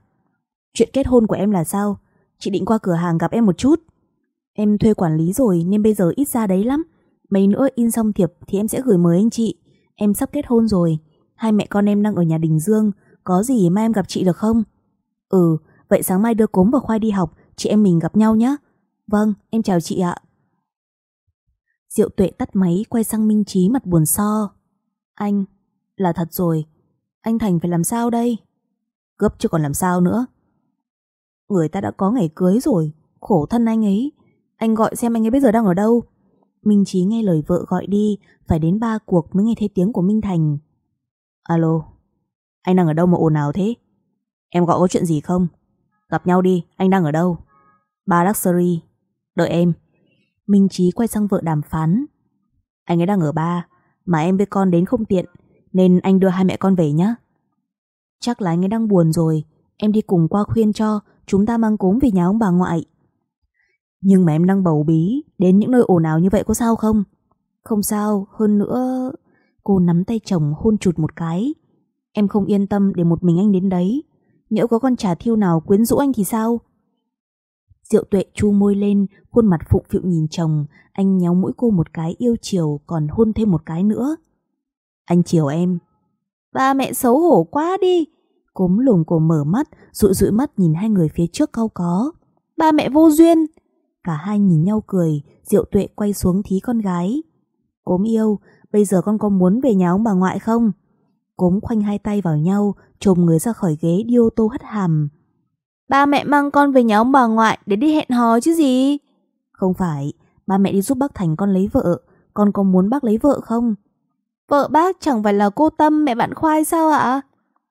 Chuyện kết hôn của em là sao? Chị định qua cửa hàng gặp em một chút. Em thuê quản lý rồi nên bây giờ ít ra đấy lắm. Mấy nữa in xong thiệp thì em sẽ gửi mời anh chị. Em sắp kết hôn rồi. Hai mẹ con em đang ở nhà Đình Dương. Có gì mà em gặp chị được không? Ừ, Vậy sáng mai đưa cốm và khoai đi học, chị em mình gặp nhau nhé. Vâng, em chào chị ạ. Diệu tuệ tắt máy quay sang Minh Trí mặt buồn so. Anh, là thật rồi. Anh Thành phải làm sao đây? Gấp chứ còn làm sao nữa. Người ta đã có ngày cưới rồi, khổ thân anh ấy. Anh gọi xem anh ấy bây giờ đang ở đâu. Minh Trí nghe lời vợ gọi đi, phải đến ba cuộc mới nghe thấy tiếng của Minh Thành. Alo, anh đang ở đâu mà ồn ào thế? Em gọi có chuyện gì không? Gặp nhau đi, anh đang ở đâu? Ba Luxury. Đợi em. Minh Trí quay sang vợ đàm phán. Anh ấy đang ở ba, mà em với con đến không tiện, nên anh đưa hai mẹ con về nhé. Chắc là anh ấy đang buồn rồi, em đi cùng qua khuyên cho, chúng ta mang cốm về nhà ông bà ngoại. Nhưng mà em đang bầu bí, đến những nơi ồn ào như vậy có sao không? Không sao, hơn nữa... Cô nắm tay chồng hôn chụt một cái. Em không yên tâm để một mình anh đến đấy. Nhỡ có con trà thiêu nào quyến rũ anh thì sao? Diệu tuệ chu môi lên, khuôn mặt phụng phịu nhìn chồng, anh nhéo mũi cô một cái yêu chiều còn hôn thêm một cái nữa. Anh chiều em. Ba mẹ xấu hổ quá đi. Cốm lùm cổ mở mắt, rụi rụi mắt nhìn hai người phía trước cau có. Ba mẹ vô duyên. Cả hai nhìn nhau cười, Diệu Tuệ quay xuống thí con gái. Cốm yêu, bây giờ con có muốn về nhà ông bà ngoại không? Cốm khoanh hai tay vào nhau, trồm người ra khỏi ghế đi ô tô hất hàm. Ba mẹ mang con về nhà ông bà ngoại để đi hẹn hò chứ gì? Không phải, ba mẹ đi giúp bác Thành con lấy vợ, con có muốn bác lấy vợ không? Vợ bác chẳng phải là cô Tâm mẹ bạn Khoai sao ạ?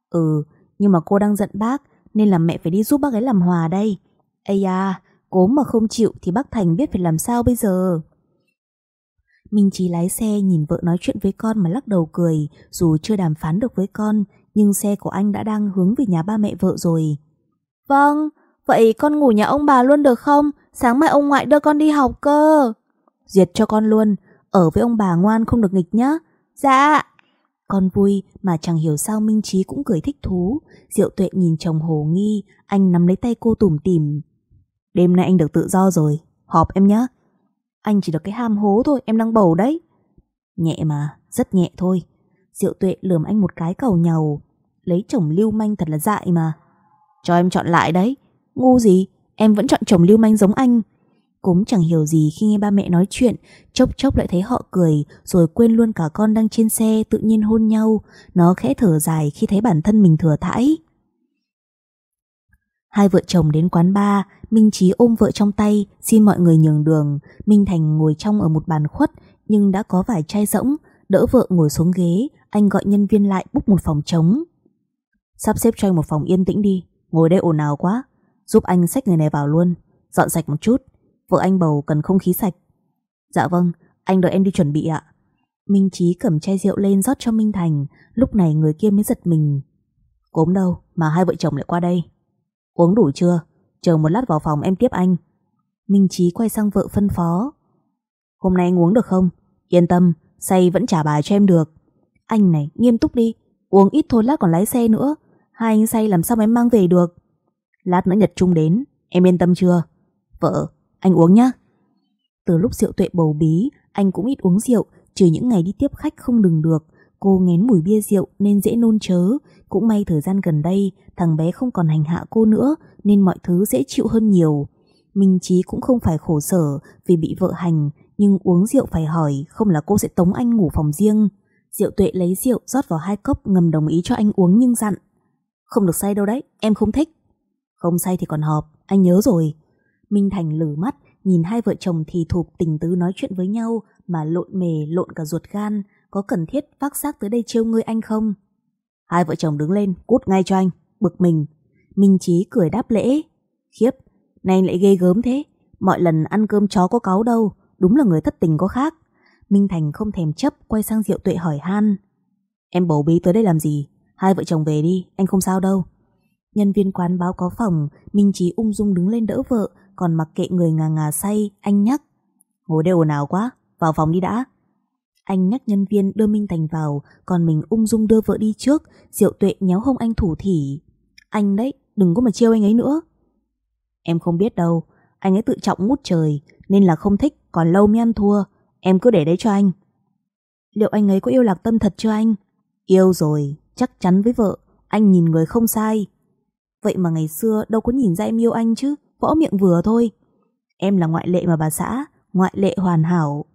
Ừ, nhưng mà cô đang giận bác nên là mẹ phải đi giúp bác ấy làm hòa đây. Ây da, cố mà không chịu thì bác Thành biết phải làm sao bây giờ. Minh Trí lái xe nhìn vợ nói chuyện với con mà lắc đầu cười dù chưa đàm phán được với con nhưng xe của anh đã đang hướng về nhà ba mẹ vợ rồi. Vâng, vậy con ngủ nhà ông bà luôn được không? Sáng mai ông ngoại đưa con đi học cơ. Diệt cho con luôn, ở với ông bà ngoan không được nghịch nhá. Dạ. Con vui mà chẳng hiểu sao Minh Trí cũng cười thích thú. Diệu tuệ nhìn chồng hồ nghi, anh nắm lấy tay cô tủm tỉm. Đêm nay anh được tự do rồi, họp em nhé. Anh chỉ được cái ham hố thôi, em đang bầu đấy. Nhẹ mà, rất nhẹ thôi. Diệu tuệ lườm anh một cái cầu nhầu. Lấy chồng lưu manh thật là dại mà. Cho em chọn lại đấy. Ngu gì, em vẫn chọn chồng lưu manh giống anh. Cũng chẳng hiểu gì khi nghe ba mẹ nói chuyện, chốc chốc lại thấy họ cười, rồi quên luôn cả con đang trên xe tự nhiên hôn nhau. Nó khẽ thở dài khi thấy bản thân mình thừa thãi. Hai vợ chồng đến quán bar, Minh Chí ôm vợ trong tay, xin mọi người nhường đường. Minh Thành ngồi trong ở một bàn khuất, nhưng đã có vài chai rỗng, đỡ vợ ngồi xuống ghế, anh gọi nhân viên lại búc một phòng trống. Sắp xếp cho anh một phòng yên tĩnh đi, ngồi đây ồn ào quá, giúp anh xách người này vào luôn, dọn sạch một chút, vợ anh bầu cần không khí sạch. Dạ vâng, anh đợi em đi chuẩn bị ạ. Minh Chí cầm chai rượu lên rót cho Minh Thành, lúc này người kia mới giật mình. Cốm đâu mà hai vợ chồng lại qua đây. Uống đủ chưa? Chờ một lát vào phòng em tiếp anh. Minh Chí quay sang vợ phân phó. Hôm nay anh uống được không? Yên tâm, say vẫn trả bài cho em được. Anh này, nghiêm túc đi. Uống ít thôi lát còn lái xe nữa. Hai anh say làm sao mà em mang về được? Lát nữa Nhật Trung đến, em yên tâm chưa? Vợ, anh uống nhá. Từ lúc rượu tuệ bầu bí, anh cũng ít uống rượu, trừ những ngày đi tiếp khách không đừng được. Cô ngén mùi bia rượu nên dễ nôn chớ. Cũng may thời gian gần đây, thằng bé không còn hành hạ cô nữa, nên mọi thứ dễ chịu hơn nhiều. Minh Chí cũng không phải khổ sở vì bị vợ hành, nhưng uống rượu phải hỏi, không là cô sẽ tống anh ngủ phòng riêng. Diệu tuệ lấy rượu rót vào hai cốc ngầm đồng ý cho anh uống nhưng dặn. Không được say đâu đấy, em không thích. Không say thì còn họp, anh nhớ rồi. Minh Thành lử mắt, nhìn hai vợ chồng thì thụp tình tứ nói chuyện với nhau mà lộn mề lộn cả ruột gan, có cần thiết vác xác tới đây trêu ngươi anh không? Hai vợ chồng đứng lên, cút ngay cho anh, bực mình. Minh Chí cười đáp lễ. Khiếp, nay lại ghê gớm thế, mọi lần ăn cơm chó có cáu đâu, đúng là người thất tình có khác. Minh Thành không thèm chấp quay sang Diệu Tuệ hỏi han. Em bầu bí tới đây làm gì? Hai vợ chồng về đi, anh không sao đâu. Nhân viên quán báo có phòng, Minh Chí ung dung đứng lên đỡ vợ, còn mặc kệ người ngà ngà say, anh nhắc. Ngồi đây ồn ào quá, vào phòng đi đã. Anh nhắc nhân viên đưa Minh Thành vào, còn mình ung dung đưa vợ đi trước, Diệu Tuệ nhéo hông anh thủ thỉ. Anh đấy, đừng có mà trêu anh ấy nữa. Em không biết đâu, anh ấy tự trọng ngút trời, nên là không thích, còn lâu mới ăn thua. Em cứ để đấy cho anh. Liệu anh ấy có yêu lạc tâm thật chưa anh? Yêu rồi, chắc chắn với vợ, anh nhìn người không sai. Vậy mà ngày xưa đâu có nhìn ra em yêu anh chứ, võ miệng vừa thôi. Em là ngoại lệ mà bà xã, ngoại lệ hoàn hảo.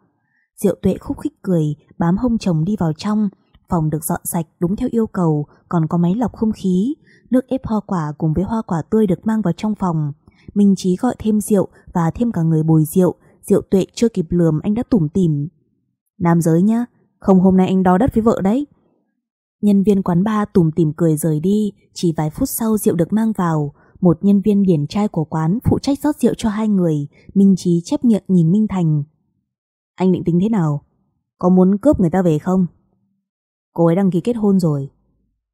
Diệu tuệ khúc khích cười, bám hông chồng đi vào trong. Phòng được dọn sạch đúng theo yêu cầu, còn có máy lọc không khí. Nước ép hoa quả cùng với hoa quả tươi được mang vào trong phòng. Minh Chí gọi thêm rượu và thêm cả người bồi rượu. Diệu tuệ chưa kịp lườm anh đã tủm tỉm. Nam giới nhá, không hôm nay anh đo đất với vợ đấy. Nhân viên quán bar tủm tỉm cười rời đi, chỉ vài phút sau rượu được mang vào. Một nhân viên điển trai của quán phụ trách rót rượu cho hai người, Minh Chí chép miệng nhìn Minh Thành. Anh định tính thế nào? Có muốn cướp người ta về không? Cô ấy đăng ký kết hôn rồi.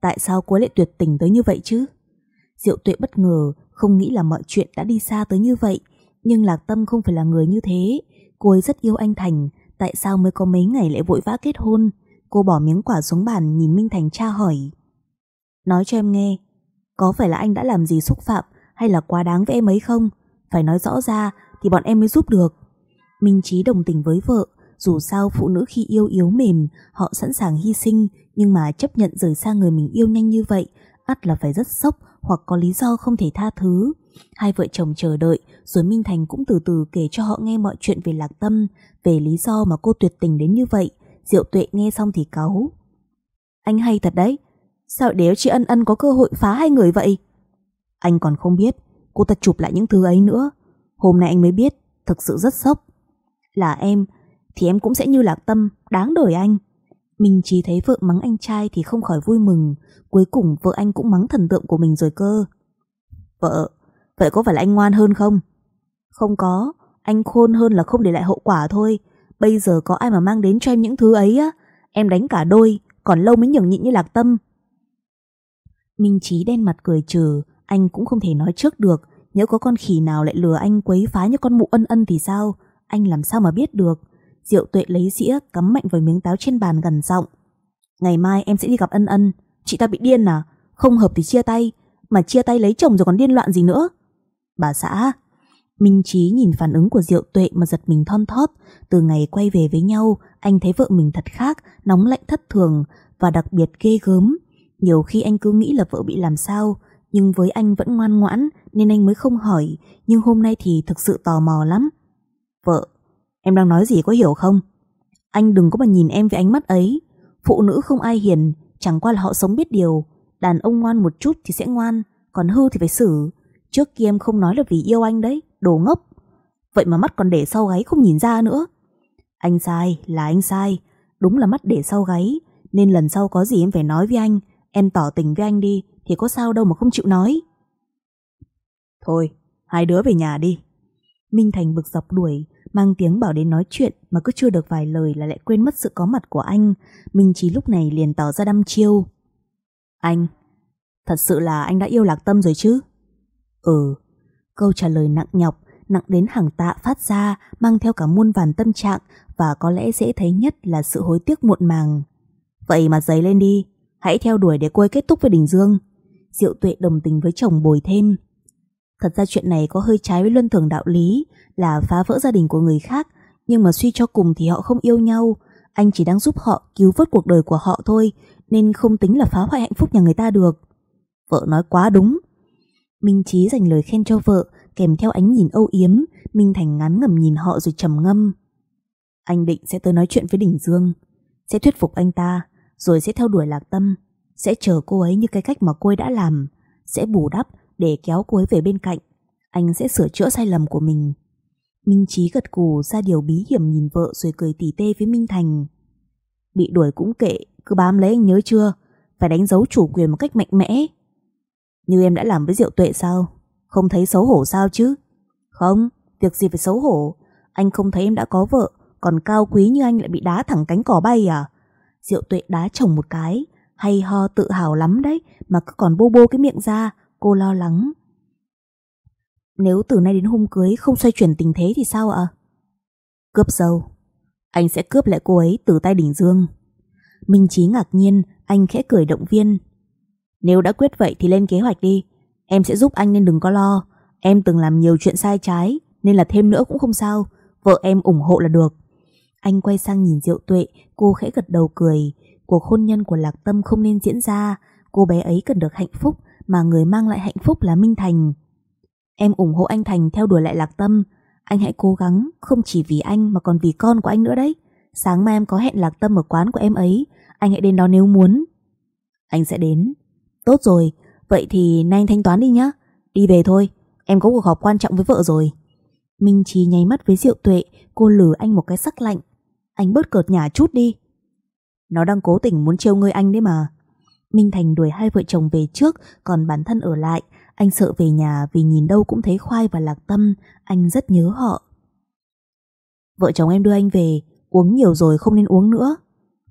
Tại sao cô ấy lại tuyệt tình tới như vậy chứ? Diệu tuệ bất ngờ, không nghĩ là mọi chuyện đã đi xa tới như vậy. Nhưng Lạc Tâm không phải là người như thế. Cô ấy rất yêu anh Thành, tại sao mới có mấy ngày lại vội vã kết hôn? Cô bỏ miếng quả xuống bàn nhìn Minh Thành tra hỏi. Nói cho em nghe, có phải là anh đã làm gì xúc phạm hay là quá đáng với em ấy không? Phải nói rõ ra thì bọn em mới giúp được. Minh Trí đồng tình với vợ, dù sao phụ nữ khi yêu yếu mềm, họ sẵn sàng hy sinh, nhưng mà chấp nhận rời xa người mình yêu nhanh như vậy, ắt là phải rất sốc hoặc có lý do không thể tha thứ. Hai vợ chồng chờ đợi, rồi Minh Thành cũng từ từ kể cho họ nghe mọi chuyện về Lạc Tâm, về lý do mà cô tuyệt tình đến như vậy. Diệu Tuệ nghe xong thì cáu. Anh hay thật đấy, sao để chị Ân Ân có cơ hội phá hai người vậy? Anh còn không biết, cô ta chụp lại những thứ ấy nữa. Hôm nay anh mới biết, thực sự rất sốc. Là em, thì em cũng sẽ như Lạc Tâm, đáng đời anh. Minh chỉ thấy vợ mắng anh trai thì không khỏi vui mừng, cuối cùng vợ anh cũng mắng thần tượng của mình rồi cơ. Vợ, vậy có phải là anh ngoan hơn không? Không có, anh khôn hơn là không để lại hậu quả thôi. Bây giờ có ai mà mang đến cho em những thứ ấy á, em đánh cả đôi, còn lâu mới nhường nhịn như Lạc Tâm. Minh Trí đen mặt cười trừ, anh cũng không thể nói trước được, nếu có con khỉ nào lại lừa anh quấy phá như con mụ ân ân thì sao, anh làm sao mà biết được. Diệu tuệ lấy dĩa cắm mạnh vào miếng táo trên bàn gần giọng. Ngày mai em sẽ đi gặp ân ân, chị ta bị điên à, không hợp thì chia tay, mà chia tay lấy chồng rồi còn điên loạn gì nữa. Bà xã, Minh Trí nhìn phản ứng của Diệu Tuệ mà giật mình thon thót. Từ ngày quay về với nhau, anh thấy vợ mình thật khác, nóng lạnh thất thường và đặc biệt ghê gớm. Nhiều khi anh cứ nghĩ là vợ bị làm sao, nhưng với anh vẫn ngoan ngoãn nên anh mới không hỏi. Nhưng hôm nay thì thực sự tò mò lắm. Vợ, em đang nói gì có hiểu không? Anh đừng có mà nhìn em với ánh mắt ấy. Phụ nữ không ai hiền, chẳng qua là họ sống biết điều. Đàn ông ngoan một chút thì sẽ ngoan, còn hư thì phải xử. Trước kia em không nói là vì yêu anh đấy, đồ ngốc. Vậy mà mắt còn để sau gáy không nhìn ra nữa. Anh sai, là anh sai. Đúng là mắt để sau gáy. Nên lần sau có gì em phải nói với anh. Em tỏ tình với anh đi, thì có sao đâu mà không chịu nói. Thôi, hai đứa về nhà đi. Minh Thành bực dọc đuổi, mang tiếng bảo đến nói chuyện mà cứ chưa được vài lời là lại quên mất sự có mặt của anh. Minh Chí lúc này liền tỏ ra đăm chiêu. Anh, thật sự là anh đã yêu lạc tâm rồi chứ? Ừ, câu trả lời nặng nhọc, nặng đến hàng tạ phát ra, mang theo cả muôn vàn tâm trạng và có lẽ dễ thấy nhất là sự hối tiếc muộn màng. Vậy mà giấy lên đi, hãy theo đuổi để cô ấy kết thúc với Đình Dương. Diệu tuệ đồng tình với chồng bồi thêm. Thật ra chuyện này có hơi trái với luân thường đạo lý, là phá vỡ gia đình của người khác, nhưng mà suy cho cùng thì họ không yêu nhau. Anh chỉ đang giúp họ cứu vớt cuộc đời của họ thôi, nên không tính là phá hoại hạnh phúc nhà người ta được. Vợ nói quá đúng, Minh Chí dành lời khen cho vợ, kèm theo ánh nhìn âu yếm, Minh Thành ngán ngầm nhìn họ rồi trầm ngâm. Anh định sẽ tới nói chuyện với Đình Dương, sẽ thuyết phục anh ta, rồi sẽ theo đuổi lạc tâm, sẽ chờ cô ấy như cái cách mà cô ấy đã làm, sẽ bù đắp để kéo cô ấy về bên cạnh. Anh sẽ sửa chữa sai lầm của mình. Minh Chí gật cù ra điều bí hiểm nhìn vợ rồi cười tỉ tê với Minh Thành. Bị đuổi cũng kệ, cứ bám lấy anh nhớ chưa? Phải đánh dấu chủ quyền một cách mạnh mẽ. Như em đã làm với Diệu Tuệ sao? Không thấy xấu hổ sao chứ? Không, việc gì phải xấu hổ? Anh không thấy em đã có vợ, còn cao quý như anh lại bị đá thẳng cánh cỏ bay à? Diệu Tuệ đá chồng một cái, hay ho tự hào lắm đấy, mà cứ còn bô bô cái miệng ra, cô lo lắng. Nếu từ nay đến hôm cưới không xoay chuyển tình thế thì sao ạ? Cướp dâu. Anh sẽ cướp lại cô ấy từ tay Đình Dương. Minh Chí ngạc nhiên, anh khẽ cười động viên. Nếu đã quyết vậy thì lên kế hoạch đi. Em sẽ giúp anh nên đừng có lo. Em từng làm nhiều chuyện sai trái nên là thêm nữa cũng không sao. Vợ em ủng hộ là được. Anh quay sang nhìn Diệu Tuệ, cô khẽ gật đầu cười. Cuộc hôn nhân của Lạc Tâm không nên diễn ra. Cô bé ấy cần được hạnh phúc mà người mang lại hạnh phúc là Minh Thành. Em ủng hộ anh Thành theo đuổi lại Lạc Tâm. Anh hãy cố gắng, không chỉ vì anh mà còn vì con của anh nữa đấy. Sáng mai em có hẹn Lạc Tâm ở quán của em ấy. Anh hãy đến đó nếu muốn. Anh sẽ đến. Tốt rồi, vậy thì nhanh thanh toán đi nhá. Đi về thôi, em có cuộc họp quan trọng với vợ rồi. Minh Trí nháy mắt với Diệu Tuệ, cô lử anh một cái sắc lạnh. Anh bớt cợt nhả chút đi. Nó đang cố tình muốn trêu ngươi anh đấy mà. Minh Thành đuổi hai vợ chồng về trước, còn bản thân ở lại. Anh sợ về nhà vì nhìn đâu cũng thấy khoai và lạc tâm, anh rất nhớ họ. Vợ chồng em đưa anh về, uống nhiều rồi không nên uống nữa.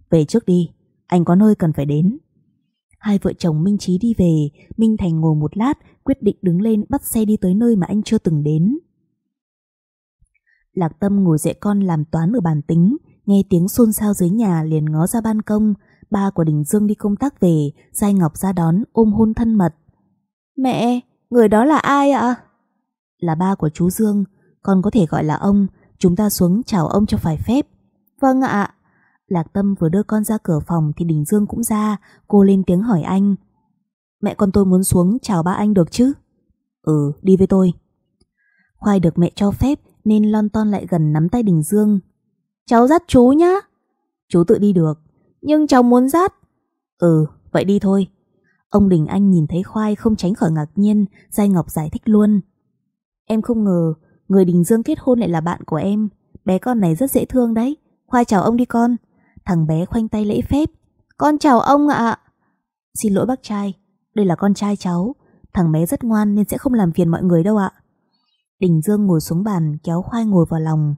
Về trước đi, anh có nơi cần phải đến. Hai vợ chồng Minh Trí đi về, Minh Thành ngồi một lát, quyết định đứng lên bắt xe đi tới nơi mà anh chưa từng đến. Lạc Tâm ngồi dạy con làm toán ở bàn tính, nghe tiếng xôn xao dưới nhà liền ngó ra ban công, ba của Đình Dương đi công tác về, Giai Ngọc ra đón ôm hôn thân mật. Mẹ, người đó là ai ạ? Là ba của chú Dương, con có thể gọi là ông, chúng ta xuống chào ông cho phải phép. Vâng ạ. Lạc Tâm vừa đưa con ra cửa phòng thì Đình Dương cũng ra, cô lên tiếng hỏi anh. Mẹ con tôi muốn xuống chào ba anh được chứ? Ừ, đi với tôi. Khoai được mẹ cho phép nên lon ton lại gần nắm tay Đình Dương. Cháu dắt chú nhá. Chú tự đi được. Nhưng cháu muốn dắt. Ừ, vậy đi thôi. Ông Đình Anh nhìn thấy Khoai không tránh khỏi ngạc nhiên, Giai Ngọc giải thích luôn. Em không ngờ, người Đình Dương kết hôn lại là bạn của em. Bé con này rất dễ thương đấy. Khoai chào ông đi con. Thằng bé khoanh tay lễ phép. Con chào ông ạ. Xin lỗi bác trai, đây là con trai cháu. Thằng bé rất ngoan nên sẽ không làm phiền mọi người đâu ạ. Đình Dương ngồi xuống bàn kéo Khoai ngồi vào lòng.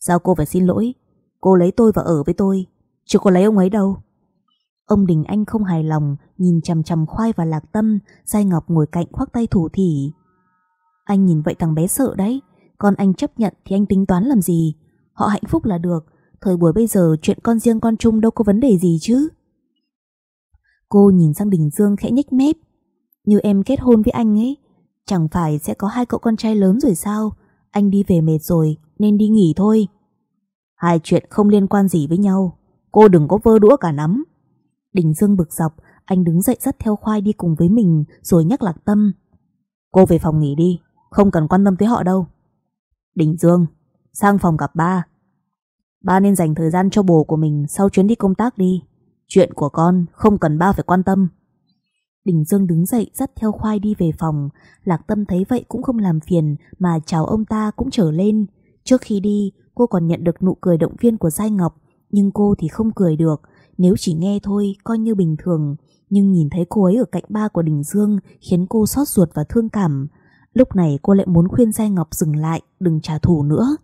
Sao cô phải xin lỗi? Cô lấy tôi và ở với tôi. Chứ cô lấy ông ấy đâu. Ông Đình Anh không hài lòng, nhìn chằm chằm khoai và lạc tâm, Giai Ngọc ngồi cạnh khoác tay thủ thỉ. Anh nhìn vậy thằng bé sợ đấy, con anh chấp nhận thì anh tính toán làm gì? Họ hạnh phúc là được, thời buổi bây giờ chuyện con riêng con chung đâu có vấn đề gì chứ. Cô nhìn sang Đình Dương khẽ nhếch mép. Như em kết hôn với anh ấy, chẳng phải sẽ có hai cậu con trai lớn rồi sao? Anh đi về mệt rồi, nên đi nghỉ thôi. Hai chuyện không liên quan gì với nhau, cô đừng có vơ đũa cả nắm. Đình Dương bực dọc, anh đứng dậy dắt theo khoai đi cùng với mình rồi nhắc lạc tâm. Cô về phòng nghỉ đi, không cần quan tâm tới họ đâu. Đình Dương, sang phòng gặp ba. Ba nên dành thời gian cho bồ của mình sau chuyến đi công tác đi. Chuyện của con không cần ba phải quan tâm. Đình Dương đứng dậy dắt theo khoai đi về phòng. Lạc Tâm thấy vậy cũng không làm phiền mà chào ông ta cũng trở lên. Trước khi đi, cô còn nhận được nụ cười động viên của Giai Ngọc, nhưng cô thì không cười được nếu chỉ nghe thôi coi như bình thường Nhưng nhìn thấy cô ấy ở cạnh ba của Đình Dương Khiến cô xót ruột và thương cảm Lúc này cô lại muốn khuyên Giai Ngọc dừng lại Đừng trả thù nữa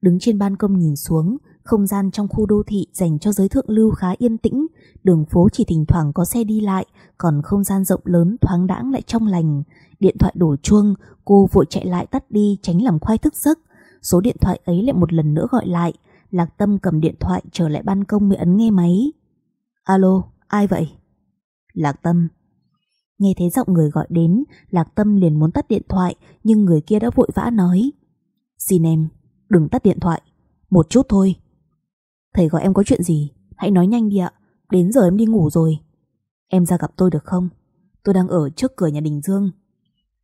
Đứng trên ban công nhìn xuống Không gian trong khu đô thị dành cho giới thượng lưu khá yên tĩnh Đường phố chỉ thỉnh thoảng có xe đi lại Còn không gian rộng lớn thoáng đãng lại trong lành Điện thoại đổ chuông Cô vội chạy lại tắt đi tránh làm khoai thức giấc Số điện thoại ấy lại một lần nữa gọi lại Lạc Tâm cầm điện thoại trở lại ban công mới ấn nghe máy. Alo, ai vậy? Lạc Tâm. Nghe thấy giọng người gọi đến, Lạc Tâm liền muốn tắt điện thoại, nhưng người kia đã vội vã nói. Xin em, đừng tắt điện thoại, một chút thôi. Thầy gọi em có chuyện gì? Hãy nói nhanh đi ạ, đến giờ em đi ngủ rồi. Em ra gặp tôi được không? Tôi đang ở trước cửa nhà Đình Dương.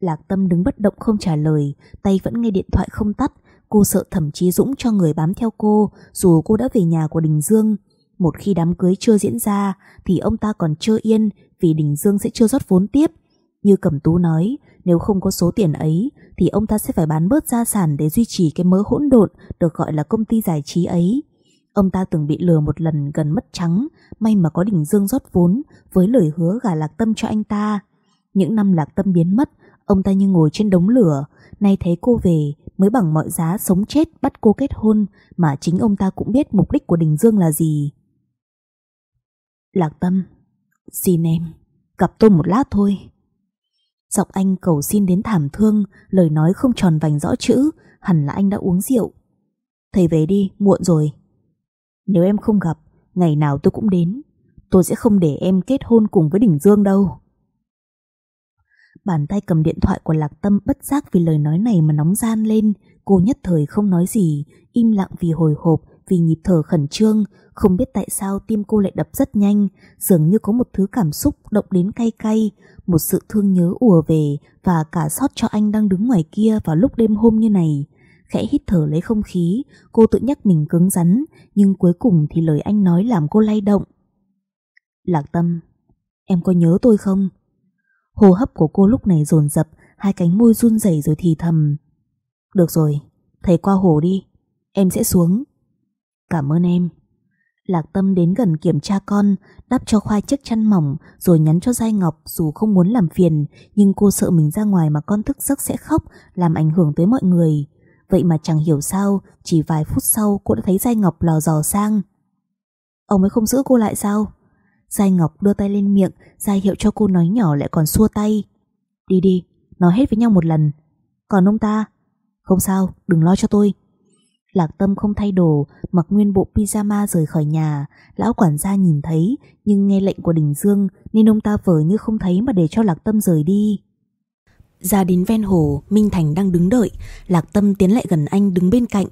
Lạc Tâm đứng bất động không trả lời, tay vẫn nghe điện thoại không tắt, Cô sợ thẩm chí Dũng cho người bám theo cô dù cô đã về nhà của Đình Dương. Một khi đám cưới chưa diễn ra thì ông ta còn chưa yên vì Đình Dương sẽ chưa rót vốn tiếp. Như Cẩm Tú nói, nếu không có số tiền ấy thì ông ta sẽ phải bán bớt gia sản để duy trì cái mớ hỗn độn được gọi là công ty giải trí ấy. Ông ta từng bị lừa một lần gần mất trắng, may mà có Đình Dương rót vốn với lời hứa gả lạc tâm cho anh ta. Những năm lạc tâm biến mất, ông ta như ngồi trên đống lửa, nay thấy cô về mới bằng mọi giá sống chết bắt cô kết hôn mà chính ông ta cũng biết mục đích của Đình Dương là gì. Lạc Tâm, xin em, gặp tôi một lát thôi. Giọng anh cầu xin đến thảm thương, lời nói không tròn vành rõ chữ, hẳn là anh đã uống rượu. Thầy về đi, muộn rồi. Nếu em không gặp, ngày nào tôi cũng đến. Tôi sẽ không để em kết hôn cùng với Đình Dương đâu. Bàn tay cầm điện thoại của Lạc Tâm bất giác vì lời nói này mà nóng gian lên. Cô nhất thời không nói gì, im lặng vì hồi hộp, vì nhịp thở khẩn trương. Không biết tại sao tim cô lại đập rất nhanh, dường như có một thứ cảm xúc động đến cay cay, một sự thương nhớ ùa về và cả sót cho anh đang đứng ngoài kia vào lúc đêm hôm như này. Khẽ hít thở lấy không khí, cô tự nhắc mình cứng rắn, nhưng cuối cùng thì lời anh nói làm cô lay động. Lạc Tâm, em có nhớ tôi không? Hô hấp của cô lúc này dồn dập, hai cánh môi run rẩy rồi thì thầm. Được rồi, thầy qua hồ đi, em sẽ xuống. Cảm ơn em. Lạc Tâm đến gần kiểm tra con, đắp cho khoai chiếc chăn mỏng rồi nhắn cho Giai Ngọc dù không muốn làm phiền, nhưng cô sợ mình ra ngoài mà con thức giấc sẽ khóc, làm ảnh hưởng tới mọi người. Vậy mà chẳng hiểu sao, chỉ vài phút sau cô đã thấy Giai Ngọc lò dò sang. Ông ấy không giữ cô lại sao? Giai Ngọc đưa tay lên miệng ra hiệu cho cô nói nhỏ lại còn xua tay Đi đi, nói hết với nhau một lần Còn ông ta Không sao, đừng lo cho tôi Lạc Tâm không thay đồ Mặc nguyên bộ pyjama rời khỏi nhà. Lão quản gia nhìn thấy Nhưng nghe lệnh của Đình Dương Nên ông ta vờ như không thấy mà để cho Lạc Tâm rời đi. Ra đến ven hồ Minh Thành đang đứng đợi. Lạc Tâm tiến lại gần anh đứng bên cạnh.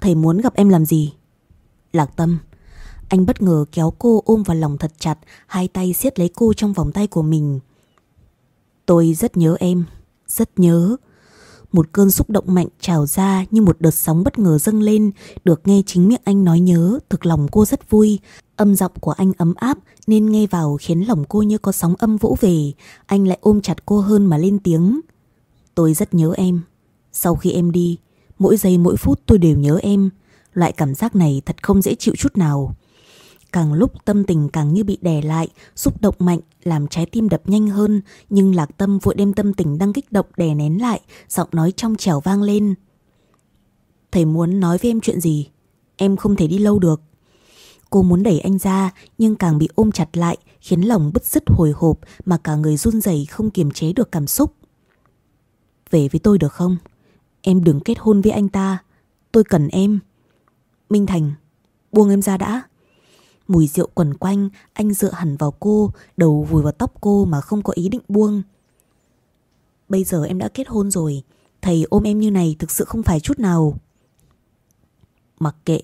Thầy muốn gặp em làm gì? Lạc Tâm. Anh bất ngờ kéo cô ôm vào lòng thật chặt, hai tay siết lấy cô trong vòng tay của mình. Tôi rất nhớ em, rất nhớ. Một cơn xúc động mạnh trào ra như một đợt sóng bất ngờ dâng lên, được nghe chính miệng anh nói nhớ, thực lòng cô rất vui. Âm giọng của anh ấm áp nên nghe vào khiến lòng cô như có sóng âm vỗ về. Anh lại ôm chặt cô hơn mà lên tiếng. Tôi rất nhớ em. Sau khi em đi, mỗi giây mỗi phút tôi đều nhớ em. Loại cảm giác này thật không dễ chịu chút nào. Càng lúc tâm tình càng như bị đè lại, xúc động mạnh, làm trái tim đập nhanh hơn, nhưng lạc tâm vội đem tâm tình đang kích động đè nén lại, giọng nói trong trẻo vang lên. Thầy muốn nói với em chuyện gì? Em không thể đi lâu được. Cô muốn đẩy anh ra, nhưng càng bị ôm chặt lại, khiến lòng bứt rứt hồi hộp mà cả người run rẩy không kiềm chế được cảm xúc. Về với tôi được không? Em đừng kết hôn với anh ta. Tôi cần em. Minh Thành, buông em ra đã. Mùi rượu quẩn quanh, anh dựa hẳn vào cô, đầu vùi vào tóc cô mà không có ý định buông. Bây giờ em đã kết hôn rồi, thầy ôm em như này thực sự không phải chút nào. Mặc kệ,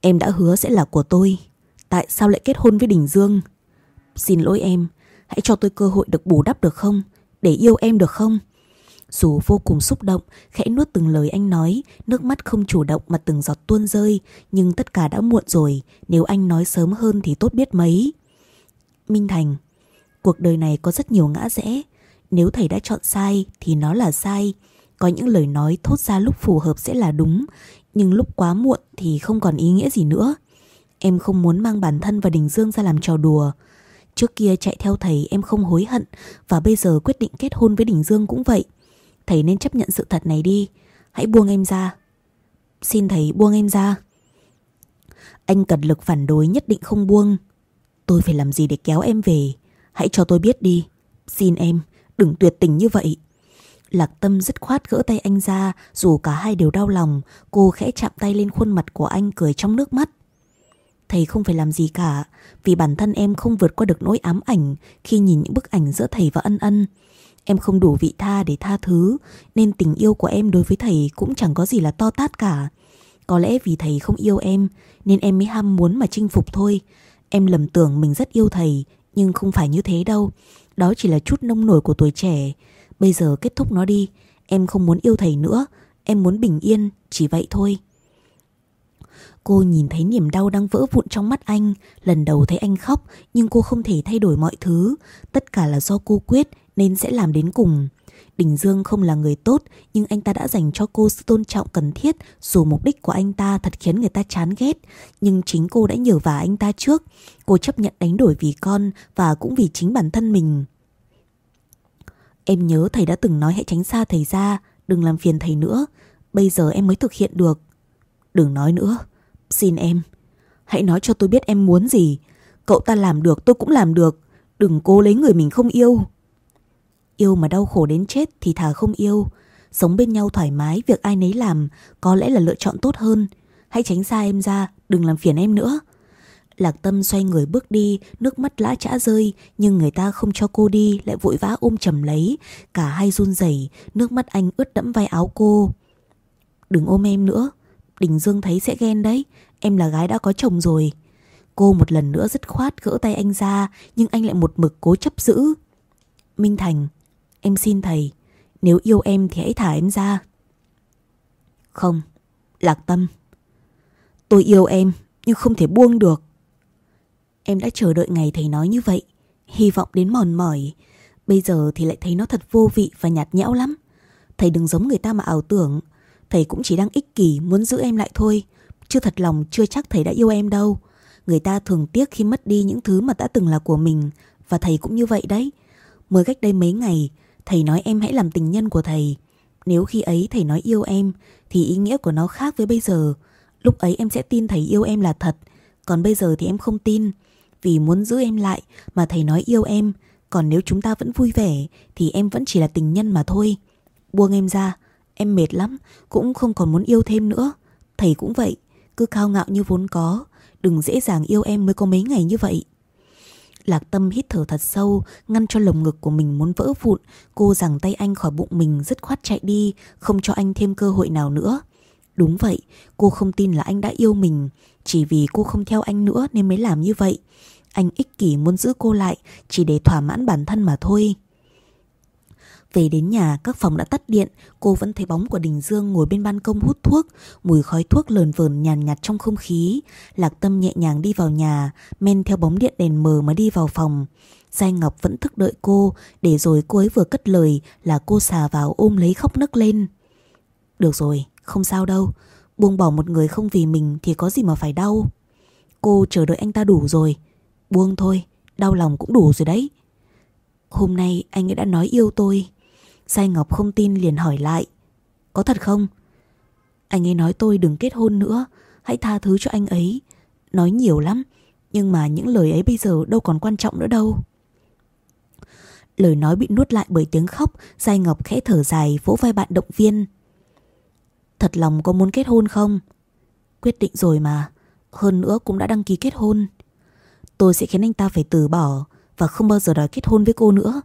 em đã hứa sẽ là của tôi. Tại sao lại kết hôn với Đình Dương? Xin lỗi em, hãy cho tôi cơ hội được bù đắp được không? Để yêu em được không? Dù vô cùng xúc động, khẽ nuốt từng lời anh nói, nước mắt không chủ động mà từng giọt tuôn rơi, nhưng tất cả đã muộn rồi, nếu anh nói sớm hơn thì tốt biết mấy. Minh Thành, cuộc đời này có rất nhiều ngã rẽ, nếu thầy đã chọn sai thì nó là sai. Có những lời nói thốt ra lúc phù hợp sẽ là đúng, nhưng lúc quá muộn thì không còn ý nghĩa gì nữa. Em không muốn mang bản thân và Đình Dương ra làm trò đùa. Trước kia chạy theo thầy em không hối hận và bây giờ quyết định kết hôn với Đình Dương cũng vậy. Thầy nên chấp nhận sự thật này đi. Hãy buông em ra. Xin thầy buông em ra. Anh cật lực phản đối nhất định không buông. Tôi phải làm gì để kéo em về? Hãy cho tôi biết đi. Xin em, đừng tuyệt tình như vậy. Lạc tâm dứt khoát gỡ tay anh ra, Dù cả hai đều đau lòng, Cô khẽ chạm tay lên khuôn mặt của anh cười trong nước mắt. Thầy không phải làm gì cả, Vì bản thân em không vượt qua được nỗi ám ảnh Khi nhìn những bức ảnh giữa thầy và ân ân. Em không đủ vị tha để tha thứ, Nên tình yêu của em đối với thầy cũng chẳng có gì là to tát cả. Có lẽ vì thầy không yêu em, Nên em mới ham muốn mà chinh phục thôi. Em lầm tưởng mình rất yêu thầy, Nhưng không phải như thế đâu. Đó chỉ là chút nông nổi của tuổi trẻ. Bây giờ kết thúc nó đi. Em không muốn yêu thầy nữa. Em muốn bình yên, Chỉ vậy thôi. Cô nhìn thấy niềm đau đang vỡ vụn trong mắt anh. Lần đầu thấy anh khóc, Nhưng cô không thể thay đổi mọi thứ. Tất cả là do cô quyết nên sẽ làm đến cùng. Đình Dương không là người tốt nhưng anh ta đã dành cho cô sự tôn trọng cần thiết dù mục đích của anh ta thật khiến người ta chán ghét. Nhưng chính cô đã nhờ vả anh ta trước. Cô chấp nhận đánh đổi vì con và cũng vì chính bản thân mình. Em nhớ thầy đã từng nói hãy tránh xa thầy ra, đừng làm phiền thầy nữa. Bây giờ em mới thực hiện được. Đừng nói nữa, xin em. Hãy nói cho tôi biết em muốn gì. Cậu ta làm được tôi cũng làm được. Đừng cố lấy người mình không yêu. Yêu mà đau khổ đến chết thì thà không yêu. Sống bên nhau thoải mái, việc ai nấy làm có lẽ là lựa chọn tốt hơn. Hãy tránh xa em ra, đừng làm phiền em nữa. Lạc Tâm xoay người bước đi, nước mắt lã chã rơi, nhưng người ta không cho cô đi, lại vội vã ôm chầm lấy. Cả hai run rẩy, nước mắt anh ướt đẫm vai áo cô. Đừng ôm em nữa, Đình Dương thấy sẽ ghen đấy, em là gái đã có chồng rồi. Cô một lần nữa dứt khoát gỡ tay anh ra, nhưng anh lại một mực cố chấp giữ. Minh Thành, Em xin thầy, Nếu yêu em thì hãy thả em ra. Không, Lạc tâm. Tôi yêu em Nhưng không thể buông được. Em đã chờ đợi ngày thầy nói như vậy, Hy vọng đến mòn mỏi. Bây giờ thì lại thấy nó thật vô vị và nhạt nhẽo lắm. Thầy đừng giống người ta mà ảo tưởng. Thầy cũng chỉ đang ích kỷ, muốn giữ em lại thôi. Chưa thật lòng chưa chắc thầy đã yêu em đâu. Người ta thường tiếc khi mất đi những thứ mà đã từng là của mình, Và thầy cũng như vậy đấy. Mới cách đây mấy ngày Thầy nói em hãy làm tình nhân của thầy. Nếu khi ấy thầy nói yêu em, Thì ý nghĩa của nó khác với bây giờ. Lúc ấy em sẽ tin thầy yêu em là thật. Còn bây giờ thì em không tin. Vì muốn giữ em lại Mà thầy nói yêu em, Còn nếu chúng ta vẫn vui vẻ, Thì em vẫn chỉ là tình nhân mà thôi. Buông em ra, Em mệt lắm, Cũng không còn muốn yêu thêm nữa. Thầy cũng vậy, Cứ cao ngạo như vốn có, Đừng dễ dàng yêu em mới có mấy ngày như vậy. Lạc tâm hít thở thật sâu, ngăn cho lồng ngực của mình muốn vỡ vụn, cô giằng tay anh khỏi bụng mình dứt khoát chạy đi, không cho anh thêm cơ hội nào nữa. Đúng vậy, cô không tin là anh đã yêu mình, chỉ vì cô không theo anh nữa nên mới làm như vậy. Anh ích kỷ muốn giữ cô lại chỉ để thỏa mãn bản thân mà thôi. Về đến nhà, các phòng đã tắt điện. Cô vẫn thấy bóng của Đình Dương ngồi bên ban công hút thuốc. Mùi khói thuốc lờn vờn nhàn nhạt trong không khí. Lạc Tâm nhẹ nhàng đi vào nhà, Men theo bóng điện đèn mờ mà đi vào phòng. Giai Ngọc vẫn thức đợi cô, Để rồi cô ấy vừa cất lời Là cô xà vào ôm lấy khóc nấc lên. Được rồi, không sao đâu. Buông bỏ một người không vì mình Thì có gì mà phải đau. Cô chờ đợi anh ta đủ rồi. Buông thôi, Đau lòng cũng đủ rồi đấy. Hôm nay anh ấy đã nói yêu tôi. Sai Ngọc không tin liền hỏi lại, Có thật không? Anh ấy nói tôi đừng kết hôn nữa, Hãy tha thứ cho anh ấy. Nói nhiều lắm, Nhưng mà những lời ấy bây giờ đâu còn quan trọng nữa đâu. Lời nói bị nuốt lại bởi tiếng khóc, Sai Ngọc khẽ thở dài, vỗ vai bạn động viên. Thật lòng có muốn kết hôn không? Quyết định rồi mà, Hơn nữa cũng đã đăng ký kết hôn. Tôi sẽ khiến anh ta phải từ bỏ Và không bao giờ đòi kết hôn với cô nữa.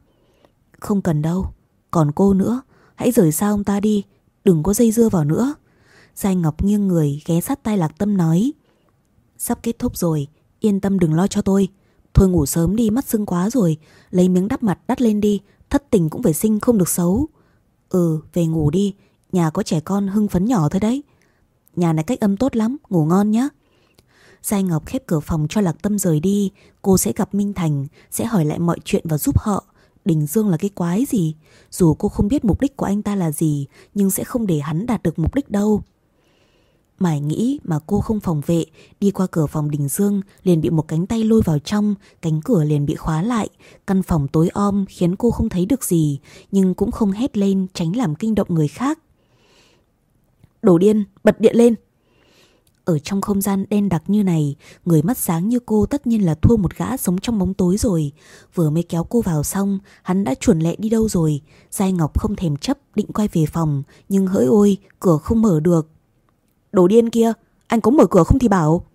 Không cần đâu. Còn cô nữa. Hãy rời xa ông ta đi, Đừng có dây dưa vào nữa. Giai Ngọc nghiêng người, ghé sát tay Lạc Tâm nói, Sắp kết thúc rồi, Yên tâm đừng lo cho tôi. Thôi ngủ sớm đi, mắt sưng quá rồi, Lấy miếng đắp mặt đắt lên đi, Thất tình cũng phải sinh không được xấu. Ừ về ngủ đi, Nhà có trẻ con hưng phấn nhỏ thôi đấy. Nhà này cách âm tốt lắm, Ngủ ngon nhé Giai Ngọc khép cửa phòng cho Lạc Tâm rời đi, Cô sẽ gặp Minh Thành, Sẽ hỏi lại mọi chuyện và giúp họ. Đình Dương là cái quái gì? Dù cô không biết mục đích của anh ta là gì Nhưng sẽ không để hắn đạt được mục đích đâu. Mải nghĩ mà cô không phòng vệ Đi qua cửa phòng Đình Dương Liền bị một cánh tay lôi vào trong Cánh cửa liền bị khóa lại. Căn phòng tối om khiến cô không thấy được gì Nhưng cũng không hét lên tránh làm kinh động người khác. Đổ điên, bật điện lên! Ở trong không gian đen đặc như này, người mắt sáng như cô tất nhiên là thua một gã sống trong bóng tối rồi. Vừa mới kéo cô vào xong, hắn đã chuẩn lẹ đi đâu rồi. Giai Ngọc không thèm chấp, định quay về phòng, nhưng hỡi ôi, cửa không mở được. Đồ điên kia, anh có mở cửa không thì bảo.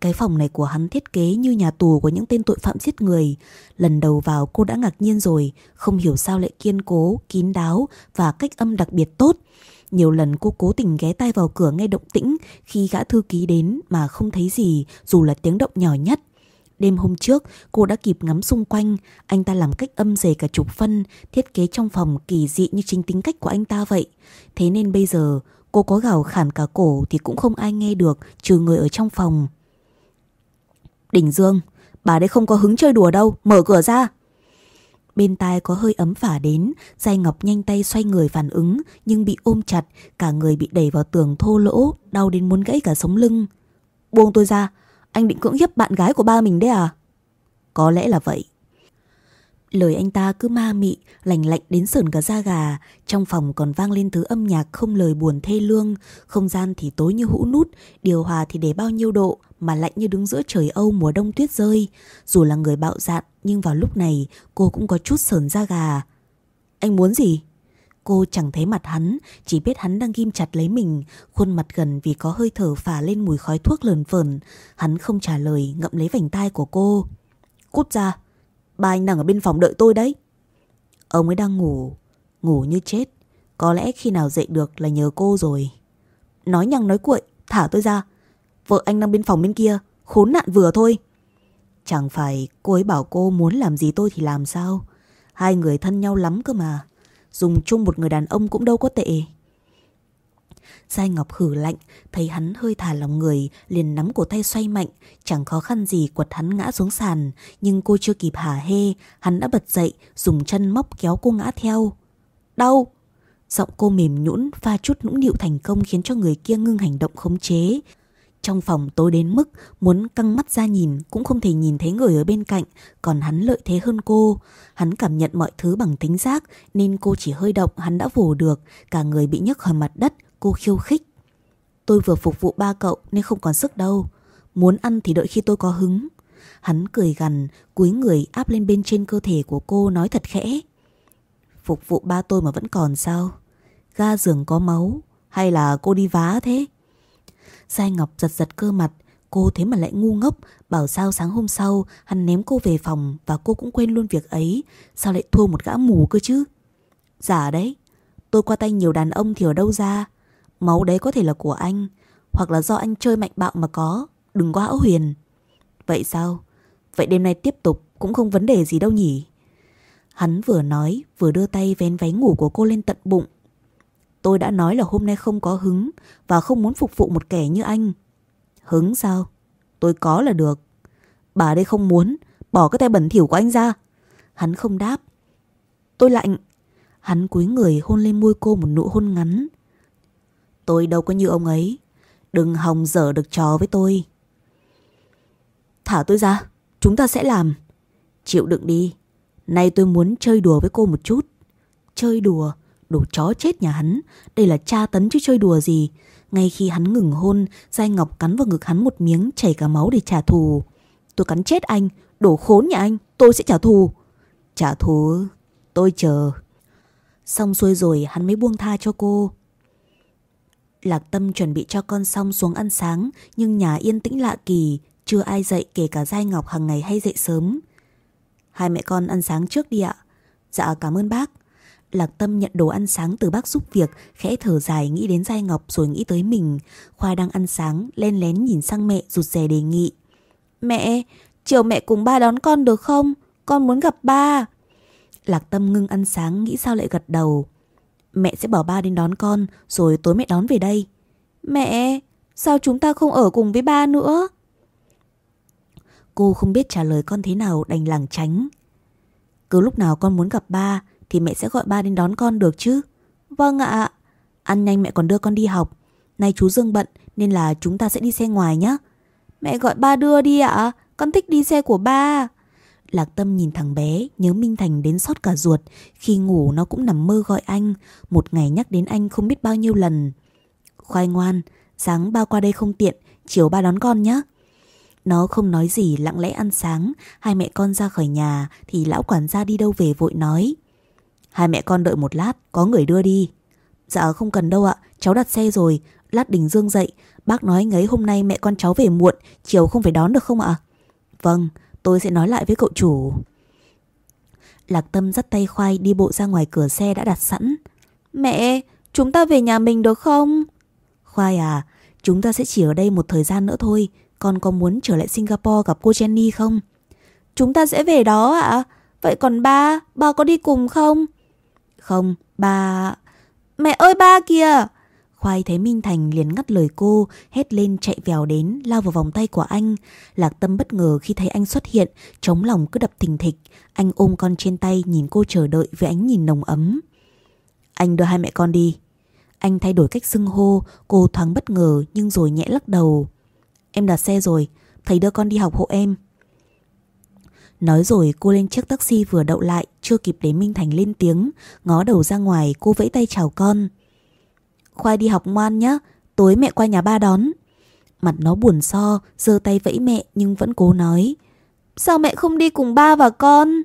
Cái phòng này của hắn thiết kế như nhà tù của những tên tội phạm giết người. Lần đầu vào cô đã ngạc nhiên rồi, không hiểu sao lại kiên cố, kín đáo và cách âm đặc biệt tốt. Nhiều lần cô cố tình ghé tay vào cửa nghe động tĩnh khi gã thư ký đến mà không thấy gì dù là tiếng động nhỏ nhất. Đêm hôm trước, cô đã kịp ngắm xung quanh, anh ta làm cách âm dày cả chục phân, thiết kế trong phòng kỳ dị như chính tính cách của anh ta vậy. Thế nên bây giờ, cô có gào khản cả cổ thì cũng không ai nghe được, trừ người ở trong phòng. Đình Dương, bà đây không có hứng chơi đùa đâu, mở cửa ra. Bên tai có hơi ấm phả đến, Giai Ngọc nhanh tay xoay người phản ứng nhưng bị ôm chặt, cả người bị đẩy vào tường thô lỗ, đau đến muốn gãy cả sống lưng. Buông tôi ra, anh định cưỡng hiếp bạn gái của ba mình đấy à? Có lẽ là vậy. Lời anh ta cứ ma mị, lành lạnh đến sờn cả da gà. Trong phòng còn vang lên thứ âm nhạc không lời buồn thê lương. Không gian thì tối như hũ nút, điều hòa thì để bao nhiêu độ mà lạnh như đứng giữa trời Âu mùa đông tuyết rơi. Dù là người bạo dạn nhưng vào lúc này cô cũng có chút sờn da gà. Anh muốn gì? Cô chẳng thấy mặt hắn, chỉ biết hắn đang ghim chặt lấy mình, khuôn mặt gần vì có hơi thở phả lên mùi khói thuốc lờn phờn Hắn không trả lời, ngậm lấy vành tai của cô. Cút ra, ba anh đang ở bên phòng đợi tôi đấy. Ông ấy đang ngủ, ngủ như chết. Có lẽ khi nào dậy được là nhờ cô rồi. Nói nhăng nói cuội, thả tôi ra. Vợ anh đang bên phòng bên kia, khốn nạn vừa thôi. Chẳng phải cô ấy bảo cô muốn làm gì tôi thì làm sao? Hai người thân nhau lắm cơ mà. Dùng chung một người đàn ông cũng đâu có tệ. Giai Ngọc hử lạnh Thấy hắn hơi thả lòng người Liền nắm cổ tay xoay mạnh Chẳng khó khăn gì quật hắn ngã xuống sàn. Nhưng cô chưa kịp hả hê Hắn đã bật dậy Dùng chân móc kéo cô ngã theo. Đau! Giọng cô mềm nhũn pha chút nũng nịu thành công khiến cho người kia ngưng hành động khống chế. Trong phòng tối đến mức muốn căng mắt ra nhìn cũng không thể nhìn thấy người ở bên cạnh, còn hắn lợi thế hơn cô. Hắn cảm nhận mọi thứ bằng tính giác nên cô chỉ hơi động hắn đã vồ được, cả người bị nhấc khỏi mặt đất, cô khiêu khích. Tôi vừa phục vụ ba cậu nên không còn sức đâu. Muốn ăn thì đợi khi tôi có hứng. Hắn cười gằn, cúi người áp lên bên trên cơ thể của cô nói thật khẽ. Phục vụ ba tôi mà vẫn còn sao? Ga giường có máu, hay là cô đi vá thế? Sai Ngọc giật giật cơ mặt, Cô thế mà lại ngu ngốc, Bảo sao sáng hôm sau hắn ném cô về phòng Và cô cũng quên luôn việc ấy, Sao lại thua một gã mù cơ chứ? Giả đấy, Tôi qua tay nhiều đàn ông thì ở đâu ra? Máu đấy có thể là của anh, Hoặc là do anh chơi mạnh bạo mà có, Đừng quá ảo huyền. Vậy sao? Vậy đêm nay tiếp tục cũng không vấn đề gì đâu nhỉ? Hắn vừa nói, vừa đưa tay vén váy ngủ của cô lên tận bụng. Tôi đã nói là hôm nay không có hứng và không muốn phục vụ một kẻ như anh. Hứng sao? Tôi có là được. Bà đây không muốn, bỏ cái tay bẩn thỉu của anh ra. Hắn không đáp. Tôi lạnh. Hắn cúi người hôn lên môi cô một nụ hôn ngắn. Tôi đâu có như ông ấy. Đừng hòng dở được trò với tôi. Thả tôi ra, chúng ta sẽ làm. Chịu đựng đi. Nay tôi muốn chơi đùa với cô một chút. Chơi đùa, đồ chó chết nhà hắn. Đây là tra tấn chứ chơi đùa gì. Ngay khi hắn ngừng hôn, Giai Ngọc cắn vào ngực hắn một miếng chảy cả máu để trả thù. Tôi cắn chết anh, đổ khốn nhà anh, tôi sẽ trả thù. Trả thù, tôi chờ. Xong xuôi rồi hắn mới buông tha cho cô. Lạc Tâm chuẩn bị cho con xong xuống ăn sáng, nhưng nhà yên tĩnh lạ kỳ, chưa ai dậy kể cả Giai Ngọc hàng ngày hay dậy sớm. Hai mẹ con ăn sáng trước đi ạ. Dạ cảm ơn bác. Lạc Tâm nhận đồ ăn sáng từ bác giúp việc, khẽ thở dài nghĩ đến Giai Ngọc rồi nghĩ tới mình. Khoa đang ăn sáng, len lén nhìn sang mẹ rụt rè đề nghị. Mẹ, chiều mẹ cùng ba đón con được không? Con muốn gặp ba. Lạc Tâm ngưng ăn sáng nghĩ sao lại gật đầu. Mẹ sẽ bảo ba đến đón con rồi tối mẹ đón về đây. Mẹ, sao chúng ta không ở cùng với ba nữa? Cô không biết trả lời con thế nào đành lảng tránh. Cứ lúc nào con muốn gặp ba thì mẹ sẽ gọi ba đến đón con được chứ. Vâng ạ. Ăn nhanh mẹ còn đưa con đi học. Nay chú Dương bận nên là chúng ta sẽ đi xe ngoài nhé. Mẹ gọi ba đưa đi ạ. Con thích đi xe của ba. Lạc Tâm nhìn thằng bé, nhớ Minh Thành đến sót cả ruột. Khi ngủ nó cũng nằm mơ gọi anh. Một ngày nhắc đến anh không biết bao nhiêu lần. Khoai ngoan, sáng ba qua đây không tiện, chiều ba đón con nhé. Nó không nói gì lặng lẽ ăn sáng, hai mẹ con ra khỏi nhà thì lão quản gia đi đâu về vội nói. Hai mẹ con đợi một lát, có người đưa đi. Dạ không cần đâu ạ, cháu đặt xe rồi, lát Đình Dương dậy, bác nói anh ấy hôm nay mẹ con cháu về muộn, chiều không phải đón được không ạ? Vâng, tôi sẽ nói lại với cậu chủ. Lạc Tâm dắt tay khoai đi bộ ra ngoài cửa xe đã đặt sẵn. Mẹ, chúng ta về nhà mình được không? Khoai à, chúng ta sẽ chỉ ở đây một thời gian nữa thôi, con có muốn trở lại Singapore gặp cô Jenny không? Chúng ta sẽ về đó ạ. Vậy còn ba, ba có đi cùng không? Không, ba... Mẹ ơi ba kìa! Khoai thấy Minh Thành liền ngắt lời cô, hét lên chạy vèo đến, lao vào vòng tay của anh. Lạc tâm bất ngờ khi thấy anh xuất hiện, chống lòng cứ đập thình thịch. Anh ôm con trên tay nhìn cô chờ đợi với ánh nhìn nồng ấm. Anh đưa hai mẹ con đi. Anh thay đổi cách xưng hô, cô thoáng bất ngờ nhưng rồi nhẹ lắc đầu. Em đặt xe rồi, thầy đưa con đi học hộ em. Nói rồi cô lên chiếc taxi vừa đậu lại, chưa kịp để Minh Thành lên tiếng, ngó đầu ra ngoài cô vẫy tay chào con. Khoai đi học ngoan nhá, tối mẹ qua nhà ba đón. Mặt nó buồn so, giơ tay vẫy mẹ nhưng vẫn cố nói. Sao mẹ không đi cùng ba và con?